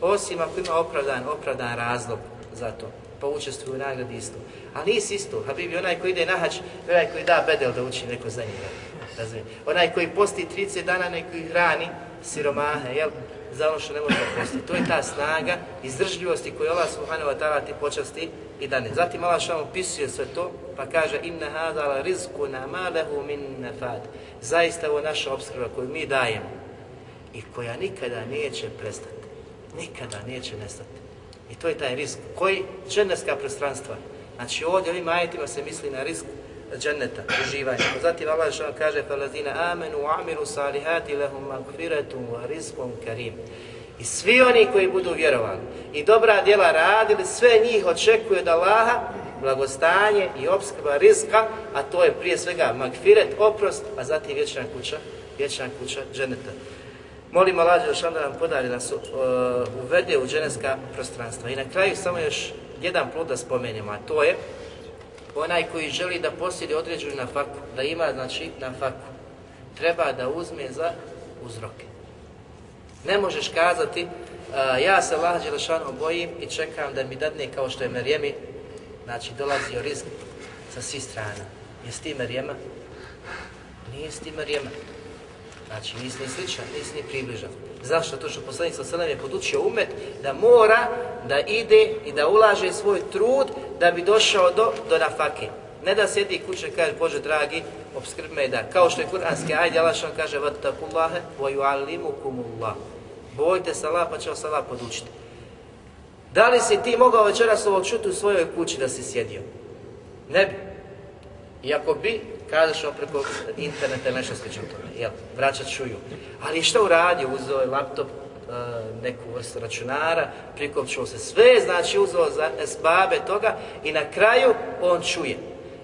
osim ako ima opravdan, opravdan razlog za to. Pa učestvuju u nagradi isto. A nisi isto. Habibi, onaj koji ide na hač, onaj koji da bedel da uči neko za njega. Razumije. Onaj koji posti 30 dana, neki hrani siromahe, jel? Za ono što ne može da. To je ta snaga izdržljivosti koju Allah subhanahu wa ta'ala ti počasti i dane. Zatim Allah što opisuje sve to, pa kaže inna hada la rizku na malehu min nafad. Zaista ovo naša obskrba koju mi dajemo i koja nikada neće prestati. Nikada neće nestati. I to je taj risk koji dženevska prostranstva. Znači ovdje ovim ajetima se misli na risk dženneta, uživanja. Zatim Allah što kaže فَلَذِينَ آمَنُوا وَعْمِلُوا صَالِحَاتِ لَهُمْ مَغْفِرَةٌ وَرِزْقٌ كَرِيمٌ I svi oni koji budu vjerovali i dobra djela radili, sve njih očekuje od Allaha blagostanje i obskrba rizka, a to je prije svega magfiret, oprost, a zatim vječna kuća, vječna kuća dženeta. Molimo Allah Đelšan da nam podari nas uh, uvede u dženevska prostranstva. I na kraju samo još jedan plod da spomenemo, a to je onaj koji želi da posjedi određenu na faku, da ima znači na faku, treba da uzme za uzroke. Ne možeš kazati, uh, ja se Allah Đelešanu bojim i čekam da mi dadne kao što je Merijemi, znači dolazio rizik sa svih strana. Jesi ti Merijema? Nije ti Merijema. Znači, nisi ni sličan, nisi ni približan. Zašto? To što poslanik sa je podučio umet da mora da ide i da ulaže svoj trud da bi došao do, do nafake. Ne da sjedi kuće i kaže, Bože dragi, obskrbi me da. Kao što je kuranski ajde, Allah što kaže, vatakullahe, wa. Bojte se Allah, pa će vas Allah podučiti. Da li si ti mogao večeras ovo čuti u svojoj kući da si sjedio? Ne bi. Iako bi, kažeš on preko interneta ili nešto slično tome, jel, vraćat čuju. Ali šta uradio? Uzeo je laptop, e, neku vrstu računara, prikopčuo se sve, znači uzeo za esbabe toga i na kraju on čuje.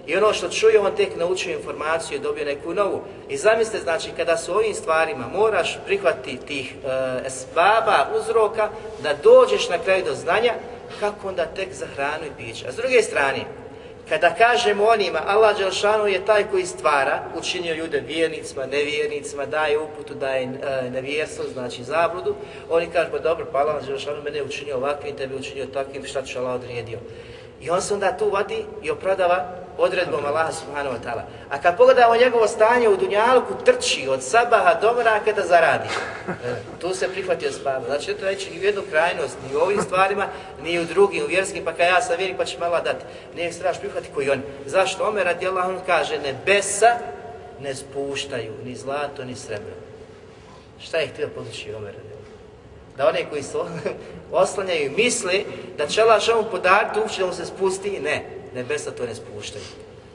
I ono što čuje, on tek naučio informaciju i dobio neku novu. I zamislite, znači, kada su ovim stvarima moraš prihvatiti tih e, esbaba, uzroka, da dođeš na kraju do znanja, kako onda tek za hranu i piće. A s druge strane, kada kažemo onima, Allah Đelšanu je taj koji stvara, učinio ljude vjernicima, nevjernicima, daje uputu, daje e, nevjerstvo, znači zabludu, oni kažu, pa dobro, pa Allah Đelšanu mene je učinio ovakvim, tebe učinio takvim, šta ću Allah odredio. I on se onda tu vadi i opravdava odredbom Allaha subhanahu wa ta'ala. A kad pogledamo njegovo stanje u Dunjalku, trči od sabaha do mraka da zaradi. E, tu se prihvatio spava. Znači, to neće ni u jednu krajnost, ni u ovim stvarima, ni u drugim, u vjerskim, pa kad ja sam vjerik, pa će malo dati. Nije se trebaš koji on. Zašto? Omer radi Allah, on kaže, nebesa ne spuštaju ni zlato, ni srebro. Šta je htio podući Omer radi da one koji se oslanjaju misli da će Allah što podariti, uopće da mu se spusti, ne, nebesa to ne spuštaju.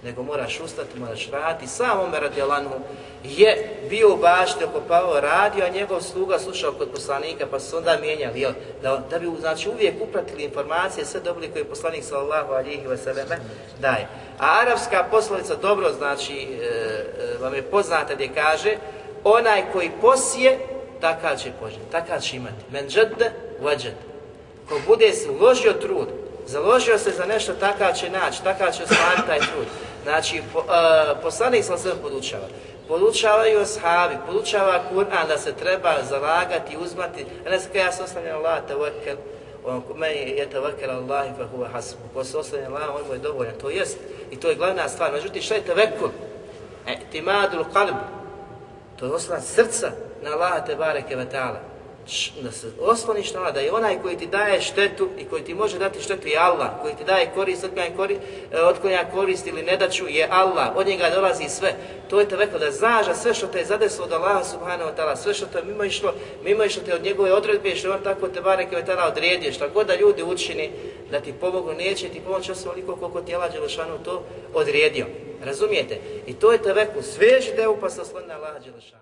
Nego moraš ustati, moraš raditi. Sam Omer radijalanu je bio u bašti, okopavao, radio, a njegov sluga slušao kod poslanika, pa su onda mijenjali, jel? Da, da bi znači, uvijek upratili informacije, sve dobili koje je poslanik sallallahu alihi wasallam daje. A arapska poslovica dobro, znači, e, e, vam je poznata gdje kaže, onaj koji posije, takav će požeti, takav će imati. Men džedde, vađed. Ko bude uložio trud, založio se za nešto, takav će naći, takav će ostvariti taj trud. Znači, po, uh, poslanik sam sve podučava. Podučavaju ashabi, podučava Kur'an da se treba zalagati, uzmati. A ne znam ja se oslanjam Allah, tevakel, on meni je tevakel Allah fa huva hasbu. Ko se oslanjam Allah, on mu je dovoljan. To jest, i to je glavna stvar. Međutim, šta je tevekul? E, timadul qalb. To je oslan srca, na Allaha te bareke ve ta'ala. Da se osloniš na Allah, da je onaj koji ti daje štetu i koji ti može dati štetu je Allah, koji ti daje korist, otklanja korist, e, otklanja korist ili ne daću je Allah, od njega dolazi sve. To je te rekao da znaš da sve što te je zadeslo od Allaha subhanahu wa ta'ala, sve što te mimo išlo, mimo išlo te od njegove odredbe, što on tako te bareke ve ta'ala odredio, što god da ljudi učini da ti pomogu, neće ti pomoći osim oliko koliko ti Allah Đelešanu to odredio. Razumijete? I to je te rekao, sveži deo pa se osloni na Allah Đelešanu.